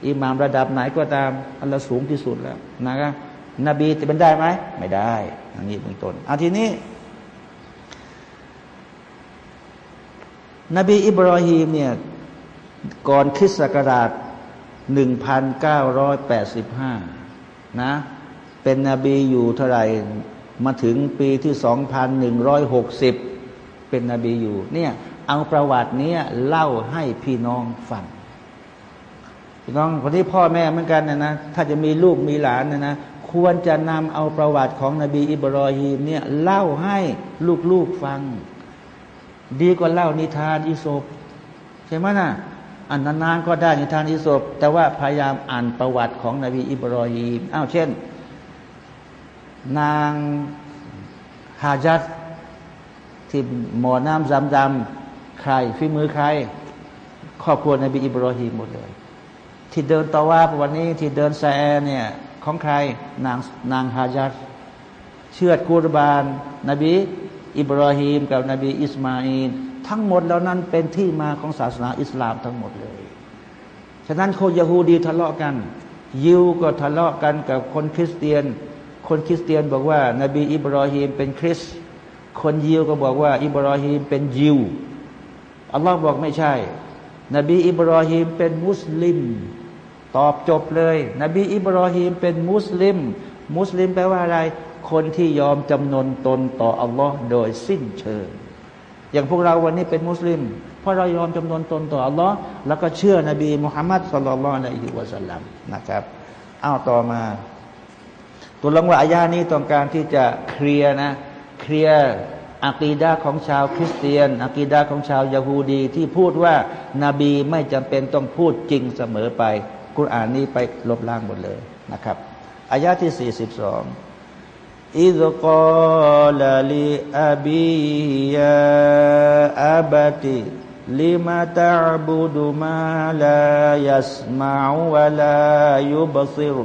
อิหมามระดับไหนก็ตามอันละสูงที่สุดแล้วนะครับนบีจะเป็นได้ไหมไม่ได้อย่างนี้เป็นต้นอาทีนี้ นบีอิบราฮิมเนี่ยก่อนคริสต์ศักราช 1985 นะ เป็นนบีอยู่เท่าไหร่ มาถึงปีที่ 2160 เป็นนบีอยู่ เนี่ยเอาประวัตินี้เล่าให้พี่น้องฟังพี่น้องคนที่พ่อแม่เหมือนกันนะนะถ้าจะมีลูกมีหลานนะนะควรจะนำเอาประวัติของนบีอิบรอฮีมเนี่ยเล่าให้ลูกๆฟัง ดีกว่าเล่านิทานอิศบใช่ไหมนะ่ะอันนานๆก็ได้นิทานอิศบแต่ว่าพยายามอ่านประวัติของนบีอิบรอฮีมอ้าวเช่น นางฮาจัดที่หมอน้ำจำจำใครฝีมือใคร ครอบครัวนบีอิบรอฮีมหมดเลย ที่เดินตะว่าวันนี้ที่เดินแซเนี่ยของใครนางนางฮาจัดเชื่อกุรบาน นบี อิบรอฮีม กับนบีอิสมาอินทั้งหมดเหล่านั้นเป็นที่มาของศาสนาอิสลามทั้งหมดเลย ฉะนั้นคนยะฮูดีทะเลาะกัน ยิวก็ทะเลาะกันกับคนคริสเตียน คนคริสเตียนบอกว่า นบีอิบรอฮีมเป็นคริส คนยิวก็บอกว่า อิบรอฮีมเป็นยิว อัลลอฮ์บอกไม่ใช่ นบีอิบรอฮีมเป็นมุสลิม ตอบจบเลย นบีอิบรอฮีมเป็นมุสลิม มุสลิมแปลว่าอะไร คนที่ยอมจำนนตนต่ออัลลอฮ์โดยสิ้นเชิง อย่างพวกเราวันนี้เป็นมุสลิม เพราะเรายอมจำนนตนต่ออัลลอฮ์แล้วก็เชื่อนบีมุฮัมมัดสุลลัลลอฮุอะลัยฮิวะสัลลัมนะครับเอาต่อมา ตัวลงว่าอายานี้ต้องการที่จะเคลียร์นะ เคลียร์อักีดาของชาวคริสเตียนอักีดาของชาวยาฮูดีที่พูดว่านาบีไม่จำเป็นต้องพูดจริงเสมอไปกุรอานนี้ไปลบล้างหมดเลยนะครับอายาที่ 42อิดกอลลีอบียาอับติลิมาตาบุดุมาลายัสมาวะลายุบซิรุ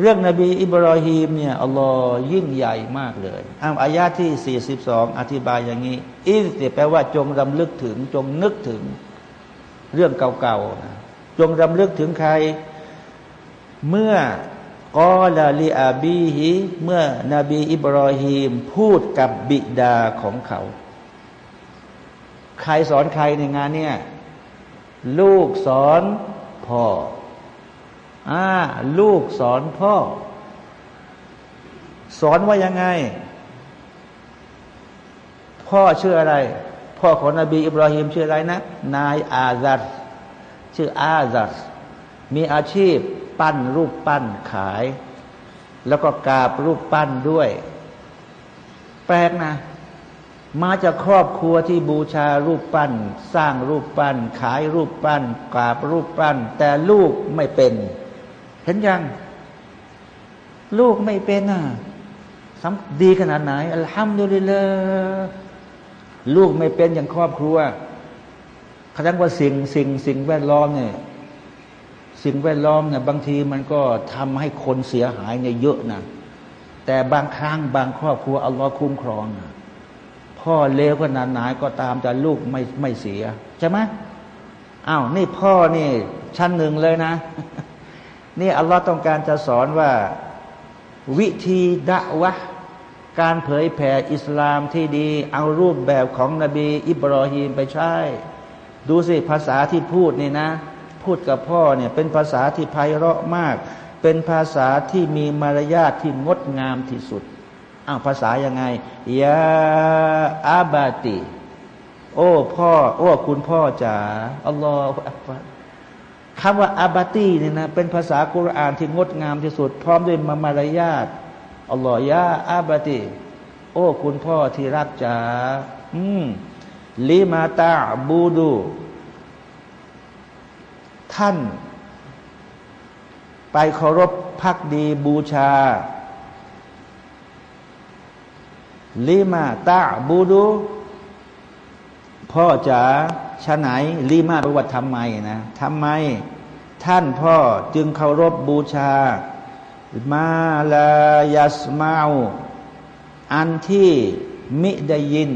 เรื่องนบีอิบราฮิมเนี่ยอัลลอฮ์ยิ่งใหญ่มากเลยอ้าอายาที่ 42 อธิบายอย่างนี้อิสแปลว่าจงรำลึกถึง จงนึกถึง เรื่องเก่าๆนะจงรำลึกถึงใคร เมื่อกอลาลีอาบีฮิเมื่อนบีอิบราฮิมพูดกับบิดาของเขา ใครสอนใครในงานเนี่ย ลูกสอนพ่อ อ่าลูกสอนพ่อ สอนว่ายังไง พ่อชื่ออะไร พ่อของนบีอิบราฮิมชื่ออะไรนะ นายอาซัดชื่ออาซัดมีอาชีพปั้นรูปปั้นขาย แล้วก็กราบรูปปั้นด้วย แปลกนะ มาจากครอบครัวที่บูชารูปปั้น สร้างรูปปั้น ขายรูปปั้นกราบรูปปั้น แต่ลูกไม่เป็น เห็นยัง ลูกไม่เป็นอะดีขนาดไหนอัลฮัมดุลิลละลูกไม่เป็นอย่างครอบครัวขณะว่าสิ่งสิ่งสิ่งแวดล้อมเนี่ยสิ่งแวดล้อมเนี่ยบางทีมันก็ทำให้คนเสียหายเนี่ยเยอะนะแต่บางครั้งบางครอบครัวอัลลอฮ์คุ้มครองพ่อเลวขนาดไหนก็ตามแต่ลูกไม่ไม่เสีย ใช่ไหมอ้าวนี่พ่อนี่ชั้นหนึ่งเลยนะ นี่อัลลอฮ์ต้องการจะสอนว่าวิธีดะวะการเผยแผ่อิสลามที่ดี เอารูปแบบของนบี อิบรอฮีมไปใช้ ดูสิภาษาที่พูดนี่นะ พูดกับพ่อเนี่ยเป็นภาษาที่ไพเราะมาก เป็นภาษาที่มีมารยาทที่งดงามที่สุดอ้าวภาษายังไงยาอาบาติ โอ้พ่อ โอ้คุณพ่อจ๋าอัลลอฮฺ คำว่าอาบาตีเนี่ยนะเป็นภาษากุรอานที่งดงามที่สุด พร้อมด้วยมามารยาทอัลลอฮฺยาอาบาตีโอ้คุณพ่อที่รักจ๋าอืมลิมาตาบูดู ท่าน ไปเคารพพักดีบูชาลิมาตาบูดู พ่อจ๋าชะไหนลิมาแปลว่าทำไมนะทำไม ท่านพ่อจึงเคารพบูชา มาลายัสมาอันที่มิได้ยิน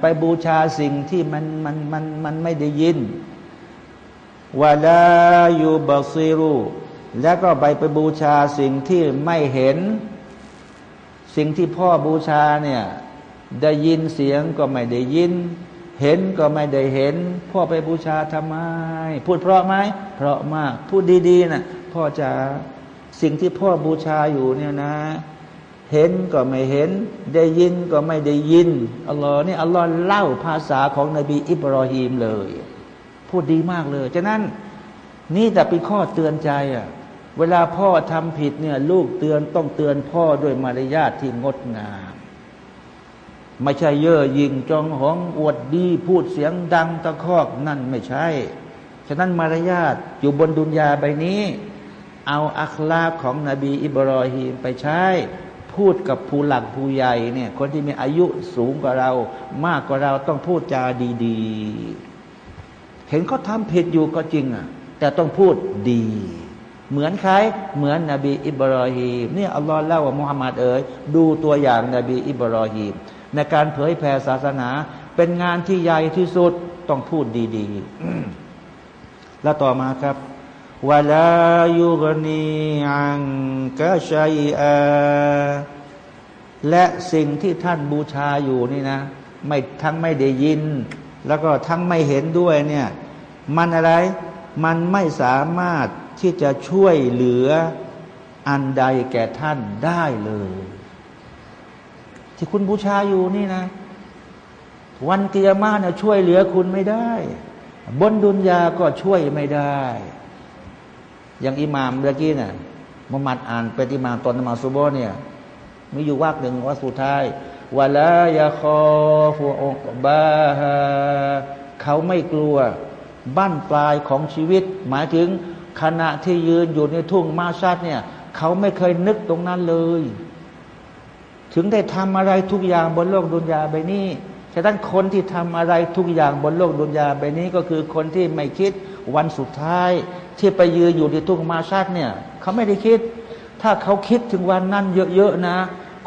ไปบูชาสิ่งที่มันมันมันมันไม่ได้ยินวาลายูบซิรูแล้วก็ไปไปบูชาสิ่งที่ไม่เห็น สิ่งที่พ่อบูชาเนี่ยได้ยินเสียงก็ไม่ได้ยิน เห็นก็ไม่ได้เห็น พ่อไปบูชาทำไม พูดเพราะไหมเพราะมาก พูดดีๆนะพ่อจะสิ่งที่พ่อบูชาอยู่เนี่ยนะ เห็นก็ไม่เห็น ได้ยินก็ไม่ได้ยินอัลลอฮ์นี่อัลลอฮ์เล่าภาษาของนบีอิบรอฮีมเลย พูดดีมากเลยฉะนั้นนี่แต่เป็นข้อเตือนใจอะเวลาพ่อทำผิดเนี่ย ลูกเตือนต้องเตือนพ่อด้วยมารยาทที่งดงาม ไม่ใช่เย่อหยิ่งจองหองอวดดี พูดเสียงดังตะคอกนั่นไม่ใช่ ฉะนั้นมารยาทอยู่บนดุนยาใบนี้ เอาอัคลาของนบีอิบรอฮีมไปใช้ พูดกับผู้หลักผู้ใหญ่เนี่ยคนที่มีอายุสูงกว่าเรา มากกว่าเราต้องพูดจาดีๆ เห็นเขาทำผิดอยู่ก็จริงอะแต่ต้องพูดดี เหมือนใครเหมือนนบีอิบรอฮีมเนี่ยอัลลอฮ์เล่าว่ามุฮัมมัดเอ๋ยดูตัวอย่างนบีอิบรอฮีม ในการเผยแผ่ศาสนา เป็นงานที่ใหญ่ที่สุดต้องพูดดีๆ แล้วต่อมาครับวลายุกนีอังกะชัยอาและสิ่งที่ท่านบูชาอยู่นี่นะ ไม่ทั้งไม่ได้ยิน แล้วก็ทั้งไม่เห็นด้วยเนี่ย มันอะไรมันไม่สามารถที่จะช่วยเหลืออันใดแก่ท่านได้เลย ที่คุณบูชาอยู่นี่นะ วันเกียร์มาเนี่ยช่วยเหลือคุณไม่ได้ บนดุนยาก็ช่วยไม่ได้ อย่างอิหมามเมื่อกี้เนี่ยมุฮัมมัดอ่านเป็นอิหมามตอนนมาซุโบเนี่ยมีอยู่วักหนึ่งว่าสุดท้ายวะลายาคอฟูอกบาฮาเขาไม่กลัว บ้านปลายของชีวิต หมายถึงขณะที่ยืนอยู่ในทุ่งมาชัดเนี่ย เขาไม่เคยนึกตรงนั้นเลย ถึงได้ทำอะไรทุกอย่างบนโลกดุนยาใบนี้ฉะนั้นคนที่ทำอะไรทุกอย่างบนโลกดุนยาใบนี้ก็คือคนที่ไม่คิดวันสุดท้าย ที่ไปยืนอยู่ในทุ่งมาชาติเนี่ยเขาไม่ได้คิด ถ้าเขาคิดถึงวันนั้นเยอะๆนะ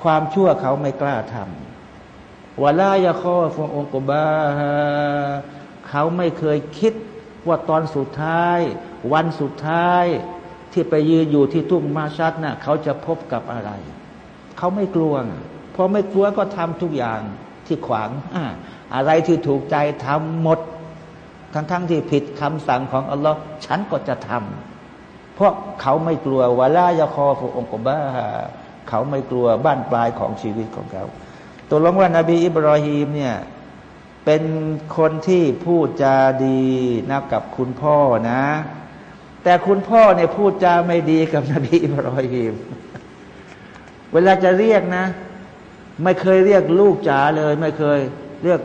ความชั่วเขาไม่กล้าทำวลายาคอฟงองกบาเขาไม่เคยคิดว่าตอนสุดท้าย วันสุดท้าย ที่ไปยืนอยู่ที่ทุ่งมาชัดนะ่ะเขาจะพบกับอะไร เขาไม่กลัวพอไม่กลัวก็ทำทุกอย่างที่ขวางอะไรที่ถูกใจทำหมด ทั้งๆทที่ผิดคำสั่งของอัลลอฮ์ฉันก็จะทำเพราะเขาไม่กลัววาลายาคอฟุองกบ้าเขาไม่กลัวบ้านปลายของชีวิตของเขา ตัวลงว่านาบีอิบรอฮีมเนี่ยเป็นคนที่พูดจาดีนะกับคุณพ่อนะ แต่คุณพ่อเนี่ยพูดจาไม่ดีกับนบีอิบรอฮีม เวลาจะเรียกนะ ไม่เคยเรียกลูกจ๋าเลย ไม่เคยเรียก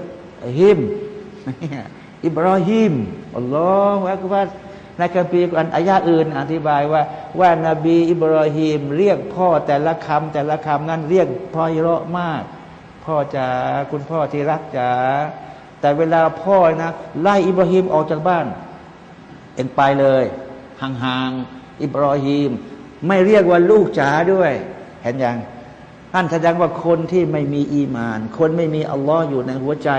ฮิมอิบราฮิมอัลลอฮฺอักบัรในคัมภีร์อันอายาอื่น อธิบายว่า ว่านาบีอิบราฮิมเรียกพ่อแต่ละคำแต่ละคำนั้นเรียกพ่อเยอะมาก พ่อจ๋าคุณพ่อที่รักจ๋าแต่เวลาพ่อนะไล่อิบราฮิมออกจากบ้าน เอ็นไปเลยห่างๆอิบราฮิมไม่เรียกว่าลูกจ๋าด้วย เห็นยังท่านแสดงว่าคนที่ไม่มีอีมาน คนไม่มีอัลลอฮ์อยู่ในหัวใจ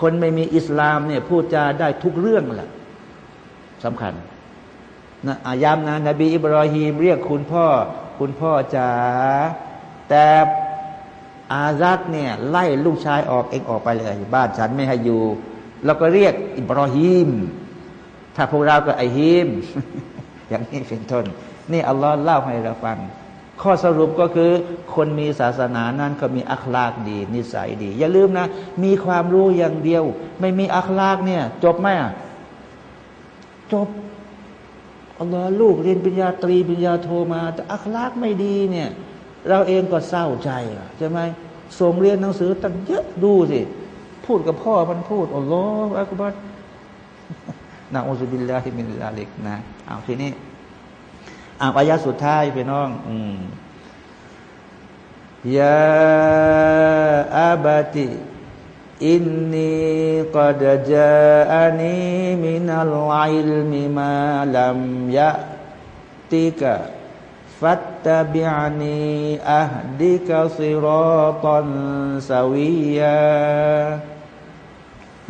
คนไม่มีอิสลามเนี่ยพูดจาได้ทุกเรื่องแหละสำคัญนะอายามนะนบีอิบรอฮีมเรียกคุณพ่อ คุณพ่อจ๋าแต่อาซัดเนี่ยไล่ลูกชายออกเองออกไปเลย บ้านฉันไม่ให้อยู่ แล้วก็เรียกอิบรอฮีม ถ้าพวกเราก็ไอฮีม อย่างนี้เป็นต้นนี่อัลลอฮ์เล่าให้เราฟัง ข้อสรุปก็คือ คนมีศาสนานั้นก็มีอัคลากดี นิสัยดี อย่าลืมนะ มีความรู้อย่างเดียว ไม่มีอัคลากเนี่ย จบไหมจบอัลลอฮ์ลูกเรียนปริญญาตรีปริญญาโทมา แต่อัคลากไม่ดีเนี่ย เราเองก็เศร้าใจใช่ไหมส่งเรียนหนังสือตั้งเยอะดูสิพูดกับพ่อมันพูดอัลลอฮ์อักบัรنعوذ بالله من ذلك นะเอาทีนี้ อ่านอายะสุดท้ายพี่น้อง อืมيا أبت إني قد جاءني من العلم ما لم يأتك فاتبعني أهدك صراطا سويا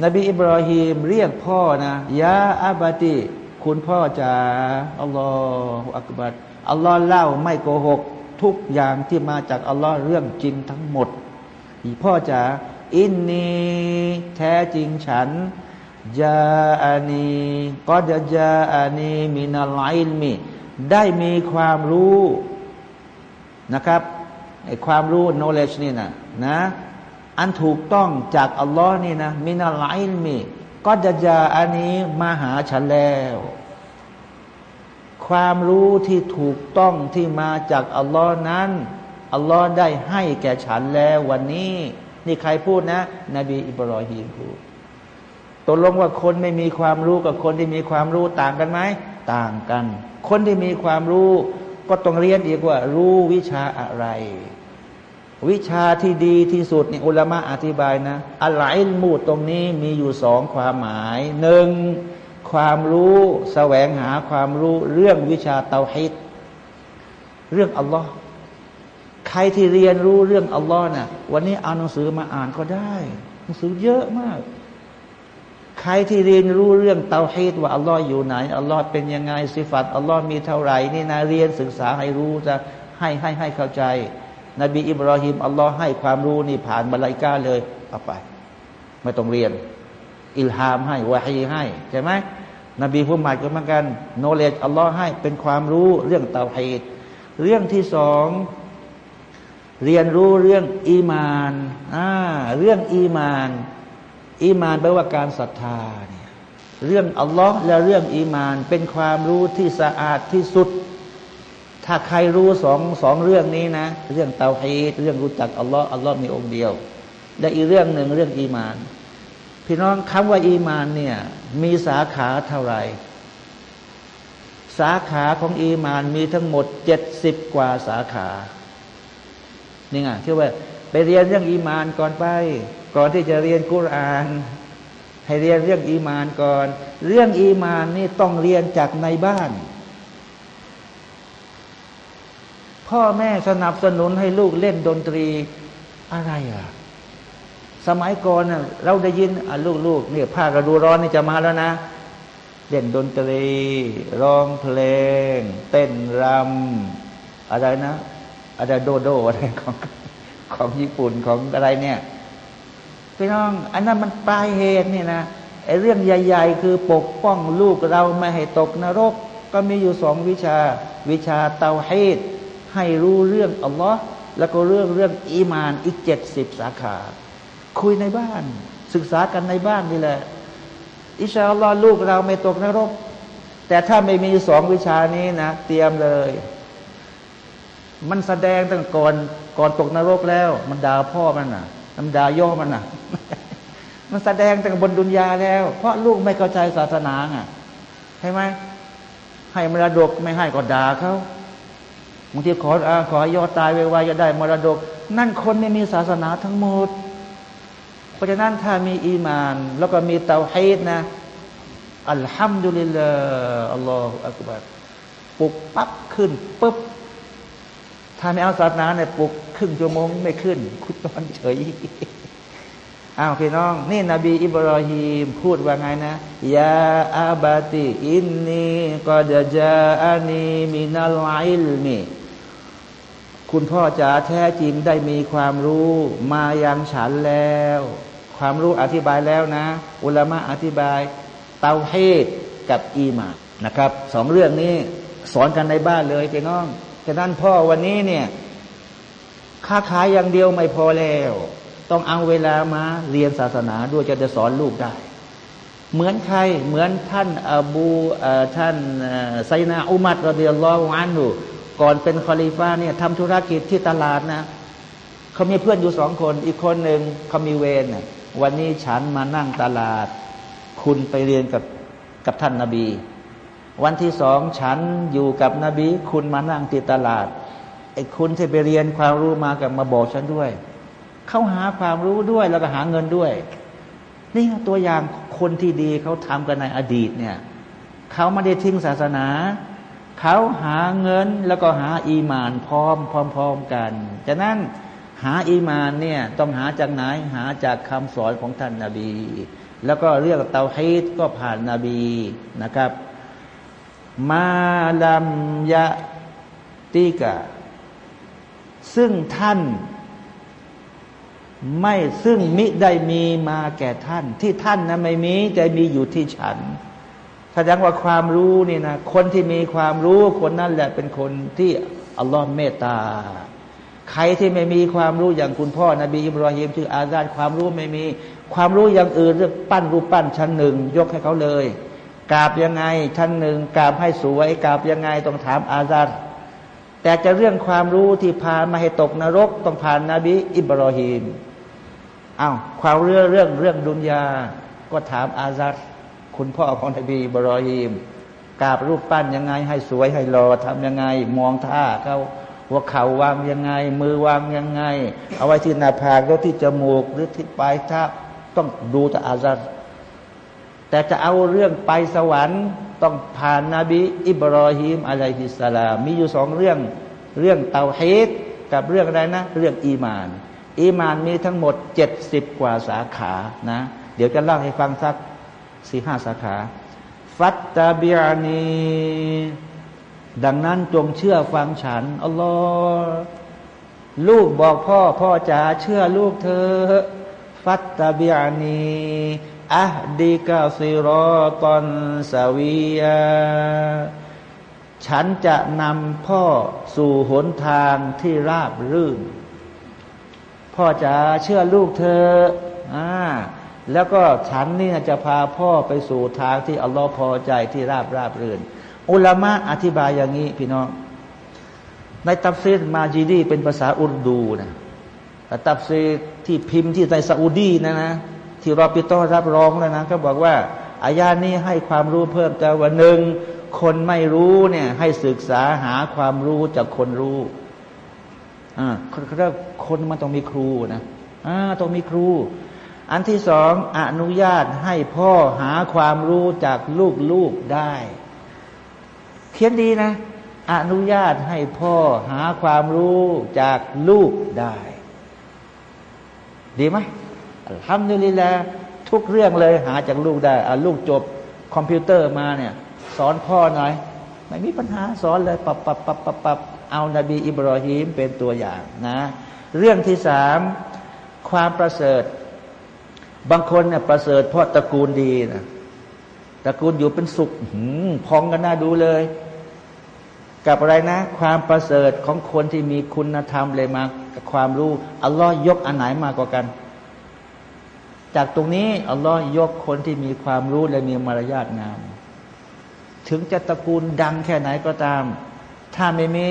นบีอิบราฮิมเรียกพ่อนะยาอาบาติ คุณพ่อจ๋าอัลลอฮฺอักบัดอัลลอฮ์เล่าไม่โกหก ทุกอย่างที่มาจากอัลลอฮ์เรื่องจริงทั้งหมดพ่อจ๋าอินนีแท้จริงฉันยาอานีก็จะยาอานีมินาลอิลมีได้มีความรู้นะครับไอความรู้ knowledge นี่นะนะอันถูกต้องจากอัลลอฮ์นี่นะมินาลอิลมีก็จะยาอันนี้มาหาฉันแล้ว ความรู้ที่ถูกต้องที่มาจากอัลลอฮ์นั้นอัลลอฮ์ได้ให้แก่ฉันแล้ววันนี้ นี่ใครพูดนะ นบีอิบรอฮีมพูดตกลงว่าคนไม่มีความรู้กับคนที่มีความรู้ต่างกันไหมต่างกัน คนที่มีความรู้ก็ต้องเรียนอีกว่า รู้วิชาอะไร วิชาที่ดีที่สุดนี่อุลามะอธิบายนะอะไรมูดตรงนี้มีอยู่สองความหมายหนึ่ง ความรู้แสวงหาความรู้เรื่องวิชาเตาฮิตเรื่องอัลลอฮ์ใครที่เรียนรู้เรื่องอัลลอฮ์น่ะวันนี้เอาหนังสือมาอ่านก็ได้หนังสือเยอะมาก ใครที่เรียนรู้เรื่องเตาฮีดว่าอัลลอฮ์อยู่ไหนอัลลอฮ์เป็นยังไงสิฟัตอัลลอฮ์มีเท่าไหร่นี่นะเรียนศึกษาให้รู้จะให้ให้ให้เข้าใจ นบีอิบราฮิมอัลลอฮ์ให้ความรู้นี่ผ่านมลาอิกะฮ์เลยเอาไปไม่ต้องเรียน إلهام ให้วะฮีให้ใช่ไหม นบีผู้ใหม่ก็เหมือนกัน knowledge อัลลอฮ์ให้เป็นความรู้เรื่องเตาฮีดเรื่องที่สองเรียนรู้เรื่องอีมานอ่าเรื่องอีมาน อีมานแปลว่าการศรัทธาเนี่ยเรื่องอัลลอฮ์และเรื่องอีมาน เป็นความรู้ที่สะอาดที่สุด ถ้าใครรู้สองสองเรื่องนี้นะ เรื่องเตาฮีดเรื่องรู้จักอัลลอฮ์อัลลอฮ์มีองค์เดียว และอีกเรื่องหนึ่งเรื่องอีมาน พี่น้องคำว่าอีมานเนี่ย มีสาขาเท่าไหร่สาขาของอีมานมีทั้งหมดเจ็ดสิบกว่าสาขานี่ไงที่ว่าไปเรียนเรื่องอีมานก่อนไป ก่อนที่จะเรียนกุราน ให้เรียนเรื่องอีมานก่อน เรื่องอีมานนี่ต้องเรียนจากในบ้าน พ่อแม่สนับสนุนให้ลูกเล่นดนตรีอะไรอะ สมัยก่อนเราได้ยินลูกๆเนี่ยภาคฤดูร้อนนี่จะมาแล้วนะเล่นดนตรี ร้องเพลง เต้นรำอะไรนะอะไรโดโดอะไรของของญี่ปุ่นของอะไรเนี่ยพี่น้อง อันนั้นมันปลายเหตุนี่นะไอ้เรื่องใหญ่ ๆ คือปกป้องลูกเราไม่ให้ตกนรก ก็มีอยู่สองวิชา วิชาเตาฮีดให้รู้เรื่องอัลลอฮ์แล้วก็เรื่องเรื่องอีมานอีกเจ็ดสิบสาขา คุยในบ้าน ศึกษากันในบ้านนี่แหละ อิชาอัลลอฮ์ลูกเราไม่ตกนรก แต่ถ้าไม่มีสองวิชานี้นะ เตรียมเลย มันแสดงตั้งก่อนก่อนตกนรกแล้ว มันด่าพ่อมันน่ะมันด่าย่อมันน่ะ มันแสดงตั้งบนดุนยาแล้ว เพราะลูกไม่เข้าใจศาสนาอะใช่ไหมให้มรดกไม่ให้ก็ด่าเขาบางทีขออขอยอดตายไวๆจะได้มรดก นั่นคนไม่มีศาสนาทั้งหมด เพราะฉะนั้นถ้ามีอีมาน แล้วก็มีเตาฮีดนะอัลฮัมดุลิลลาห์อัลลอฮฺอักบัรปุกปั๊บขึ้นปุ๊บถ้าไม่เอาศาสนาเนี่ยปลุกครึ่งชั่วโมงไม่ขึ้น คุณนอนเฉยอ้าวพี่น้อง นี่นบีอิบรอฮีมพูดว่าไงนะยาอาบาติอินนีกอดจาอานีมินาลไลมีคุณพ่อจ๋าแท้จริงได้มีความรู้ มายังฉันแล้ว ความรู้อธิบายแล้วนะ อุลามะอธิบาย เตาเฮดกับอีมานะครับสองเรื่องนี้สอนกันในบ้านเลยพี่น้องฉะนั้นพ่อวันนี้เนี่ยค้าขายอย่างเดียวไม่พอแล้ว ต้องเอาเวลามาเรียนศาสนาด้วยจะจะสอนลูกได้ เหมือนใครเหมือนท่านอบูท่านไซนาอุมัดรเดิยัลลอฮุอันหูก่อนเป็นคอลิฟ้าเนี่ยทำธุรกิจที่ตลาดนะเขามีเพื่อนอยู่สองคน อีกคนหนึ่งเขามีเวร วันนี้ฉันมานั่งตลาด คุณไปเรียนกับกับท่านนาบี วันที่สองฉันอยู่กับนบี คุณมานั่งติดตลาดไอ้คุณที่ไปเรียนความรู้มากับมาบอกฉันด้วย เขาหาความรู้ด้วยแล้วก็หาเงินด้วย นี่ตัวอย่างคนที่ดีเขาทำกันในอดีตเนี่ยเขาไม่ได้ทิ้งศาสนาเขาหาเงินแล้วก็หาอีมานพร้อมพร้อม ๆกันฉะนั้น หาอีมานเนี่ยต้องหาจากไหนหาจากคำสอนของท่านนาบี แล้วก็เรื่องเตาฮีตก็ผ่านนาบีนะครับ มาลัมยะติกะ ซึ่งท่านไม่ซึ่งมิได้มีมาแก่ท่าน ที่ท่านนะไม่มีแต่มีอยู่ที่ฉันแสดงว่าความรู้นี่นะคนที่มีความรู้คนนั้นแหละเป็นคนที่อัลลอฮ์เมตตา ใครที่ไม่มีความรู้อย่างคุณพ่อนบีอิบราฮิมชื่ออาซาดความรู้ไม่มี ความรู้อย่างอื่นเรื่องปั้นรูปปั้นชั้นหนึ่ง ยกให้เขาเลยกราบยังไงชั้นหนึ่งกราบให้สวยกราบยังไงต้องถามอาซาดแต่จะเรื่องความรู้ที่พามาให้ตกนรกต้องผ่านนาบีอิบราฮิมอา้าวความเรื่องเรื่องเรื่องดุนยา ก็ถามอาซัดคุณพ่อของนบีบรอฮีมกราบรูปปั้นยังไง ให้สวยให้รอทำยังไง มองท่าเขา หัวเข่าวางยังไง มือวางยังไง เอาไว้ที่หน้าผากหรือที่จมูกหรือที่ปลายเท้าต้องดูแต่อาซัดแต่จะเอาเรื่องไปสวรรค์ ต้องผ่านนาบีอิบรอฮีมอะลัยฮิสสลามมีอยู่สองเรื่องเรื่องเตาฮีดกับเรื่องอะไรนะ เรื่องอีมาน อีมานมีทั้งหมดเจ็ดสิบกว่าสาขานะ เดี๋ยวจะเล่าให้ฟังสักสี่ห้าสาขา ฟัตตาบิอานี ดังนั้นจงเชื่อฟังฉันอัลลอฮ์ลูกบอกพ่อพ่อจ๋าเชื่อลูกเธอฟัตตาบิอานีอะดีกาซิรอตอนสวียฉันจะนำพ่อสู่หนทางที่ราบรื่น พ่อจะเชื่อลูกเธออ่าแล้วก็ฉันนี่จะพาพ่อไปสู่ทางที่อัลลอฮ์พอใจที่ราบราบรื่น อุลามะอธิบายอย่างนี้พี่น้อง ในตัฟซีรมาจิดีเป็นภาษาอุรดูนะแต่ตัฟซีรที่พิมพ์ที่ในซาอุดีนะนะที่รอบิเฏาะฮ์รับรองแล้วนะก็บอกว่าอายะนี้ให้ความรู้เพิ่มแต่ว่าหนึ่งคนไม่รู้เนี่ยให้ศึกษาหาความรู้จากคนรู้อ่าเขาเรียกคนมันต้องมีครูนะอ่าต้องมีครู อันที่สองอนุญาตให้พ่อหาความรู้จากลูกๆได้ เขียนดีนะ อนุญาตให้พ่อหาความรู้จากลูกได้ ดีไหมทำนี่แหละทุกเรื่องเลยหาจากลูกได้ลูกจบคอมพิวเตอร์มาเนี่ย สอนพ่อหน่อย ไม่มีปัญหาสอนเลยปับปับปับปับปับเอานาบีอิบรอฮีมเป็นตัวอย่างนะ เรื่องที่สามความประเสริฐ บางคนเนี่ยประเสริฐเพราะตระกูลดีนะตระกูลอยู่เป็นสุขพองกันน่าดูเลย กับอะไรนะ ความประเสริฐของคนที่มีคุณธรรมเลยมากความรู้อัลลอฮ์ยกอันไหนมากกว่ากัน จากตรงนี้อัลลอฮ์ยกคนที่มีความรู้และมีมารยาทงาม ถึงจะตระกูลดังแค่ไหนก็ตาม ถ้าไม่มี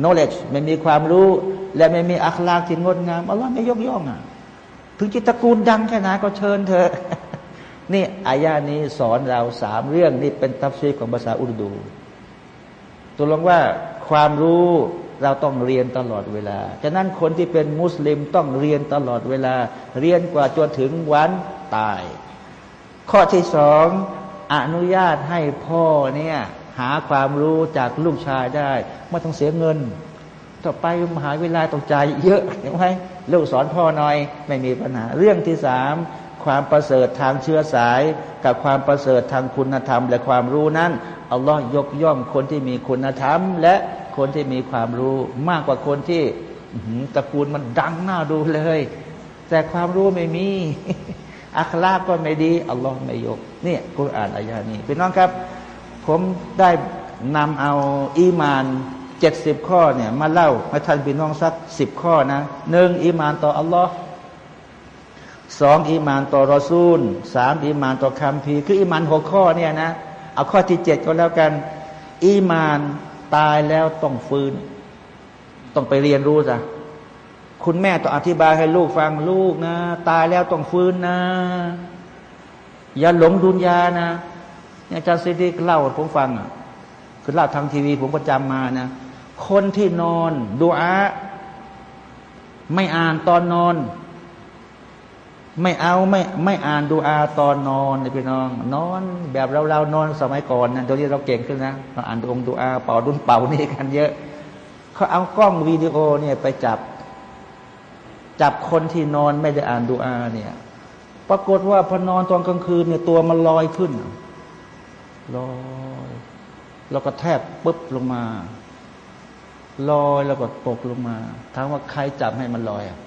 knowledge ไม่มีความรู้ และไม่มีอัคลากที่งดงามอัลลอฮ์ไม่ยกย่องอะถึงจิตตระกูลดังแค่ไหนก็เชิญเธอ นี่อายานี้สอนเราสามเรื่องนี่เป็นตัฟซีของภาษาอุรดู ตัวลงว่าความรู้เราต้องเรียนตลอดเวลา ฉะนั้นคนที่เป็นมุสลิมต้องเรียนตลอดเวลา เรียนกว่าจนถึงวันตาย ข้อที่สองอนุญาตให้พ่อเนี่ยหาความรู้จากลูกชายได้ ไม่ต้องเสียเงิน ต่อไปมหาวิทยาลัยต้องจ่ายเยอะเห็นไหมลูกสอนพ่อหน่อย ไม่มีปัญหา เรื่องที่สามความประเสริฐทางเชื้อสาย กับความประเสริฐทางคุณธรรม และความรู้นั้น อัลลอฮ์ยกย่องคนที่มีคุณธรรม และคนที่มีความรู้มากกว่าคนที่ตระกูลมันดังหน่าดูเลย แต่ความรู้ไม่มี อัคลาก็ไม่ดี อัลลอฮ์ไม่ยกนี่กุรอานอายานี้พี่น้องครับ ผมได้นำเอาอีมานเจ็ดสิบข้อเนี่ยมาเล่าให้ท่านพี่น้องสักสิบข้อนะหนึ่งอีมานต่ออัลลอฮ์สองอีมานต่อรอซูลสามอีมานต่อคำพีคืออีมานหกข้อเนี่ยนะ เอาข้อที่เจ็ดก็แล้วกัน อีมานตายแล้วต้องฟื้น ต้องไปเรียนรู้จ้ะคุณแม่ต้องอธิบายให้ลูกฟังลูกนะ ตายแล้วต้องฟื้นนะ อย่าหลงดุนยานะอาจารย์ซีดีเล่าผมฟังอะคือเล่าทางทีวีผมก็จำมานะ คนที่นอนดูอาไม่อ่านตอนนอน ไม่เอาไม่ไม่อ่านดูอาตอนนอนพี่น้อง นอนแบบเราเรานอนสมัยก่อนนะเดี๋ยวนี้เราเก่งขึ้นนะเราอ่านองดูอาเป่าดุนเป่านี่กันเยอะเขาเอากล้องวิดีโอเนี่ยไปจับ จับคนที่นอนไม่ได้อ่านดูอาเนี่ยปรากฏว่าพอนอนตอนกลางคืนเนี่ยตัวมันลอยขึ้นลอยแล้วก็แทบปุ๊บลงมาลอยแล้วก็ตกลงมาถามว่าใครจับให้มันลอยอะ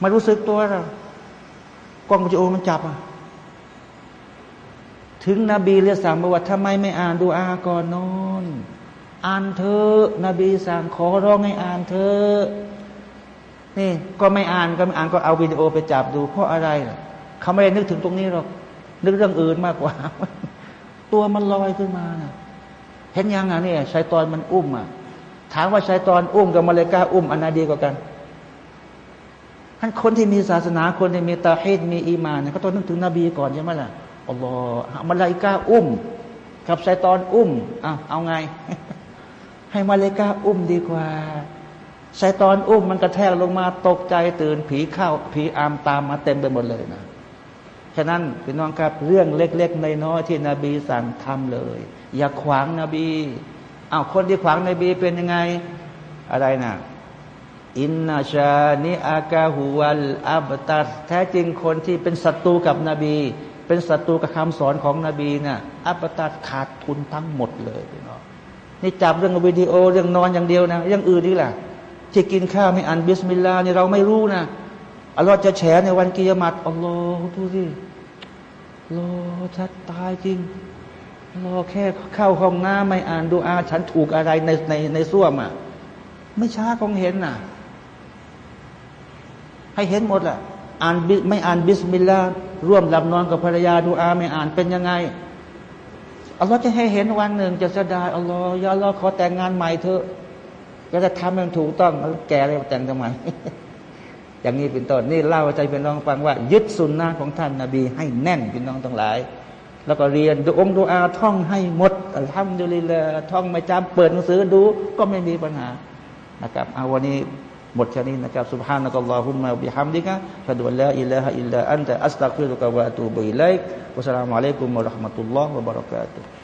ไม่รู้สึกตัวหรอกล้องวิดีโอมันจับอะถึงนบีเรียกสั่งมาว่าทำไมไม่อ่านดูอาก่อนนอน อ่านเถอนบีสั่งขอร้องให้อ่านเถอนี่ก็ไม่อ่านก็ไม่อ่านก็เอาวิดีโอไปจับดู เพราะอะไรเขาไม่ได้นึกถึงตรงนี้หรอกนึกเรื่องอื่นมากกว่า ตัวมันลอยขึ้นมานะเห็นยังอะเนี่ยชายตอนมันอุ้มอะถามว่าชายตอนอุ้มกับมาเลกาอุ้มอันไหนดีกว่ากัน ท่านคนที่มีศาสนาคนที่มีตาฮิดมีอีมานเนี่ยเขาต้องนึกถึงนบีก่อนใช่ไหมล่ะอัลลอฮ์มาเลกาอุ้มกับชายตอนอุ้มอะเอาไง ให้มาเลกาอุ้มดีกว่าชายตอนอุ้มมันกระแทกลงมาตกใจตื่นผีเข้าผีอามตามมาเต็มไปหมดเลยนะฉะนั้นพี่น้องครับเรื่องเล็กๆในน้อยที่นบีสั่งทำเลย อย่าขวางนบีอ้าวคนที่ขวางนบีเป็นยังไง อะไรนะ إن شانئك هو الأبتر แท้จริงคนที่เป็นศัตรูกับนบี เป็นศัตรูกับคำสอนของนบีนะ่ะอับตัดขาดทุนทั้งหมดเลยพี่น้องนี่จับเรื่องวิดีโอเรื่องนอนอย่างเดียวนะยังอื่นนี่แหละที่กินข้าวไม่อ่านบิสมิลลาห์นี่เราไม่รู้นะอัลลอฮ์จะแฉในวันกิยามะฮ์อัลลอฮ์ดูสิรอชัดตายจริงรอแค่เข้าห้องน้ำไม่อ่านดูอา ฉันถูกอะไรในในในส้วมอะ ไม่ช้าคงเห็นน่ะ ให้เห็นหมดแหละอ่านไม่อ่านบิสมิลลาห์ร่วมหลับนอนกับภรรยาดูอาไม่อ่านเป็นยังไงอัลลอฮ์จะให้เห็นวันหนึ่งจะเสียดายอัลลอฮ์ยาอัลลอฮ์ขอแต่งงานใหม่เถอะก็จะทำให้มันถูกต้องแก่เลยแต่งทำไมอย่างนี้เป็นต้นนี่เล่าใจเป็นน้องฟังว่า ยึดสุนนะของท่านนาบี ให้แน่นเป็นน้องทั้งหลาย แล้วก็เรียนดูองดูอาท่องให้หมดทำดูลีลาท่องไม่จำเปิดหนังสือดูก็ไม่มีปัญหานะครับเอาวันนี้ บทชนิดนะครับสุบฮานะกัลลอฮุมะบิฮัมดิกะชะดุลลาอิลาฮะอิลลาอันตะอัสตักฟิรุกะวะตูบุอิลัยกุสลามุอะลัยกุมะราะห์มะตุลลอฮ์วะบะเราะกาตุฮ์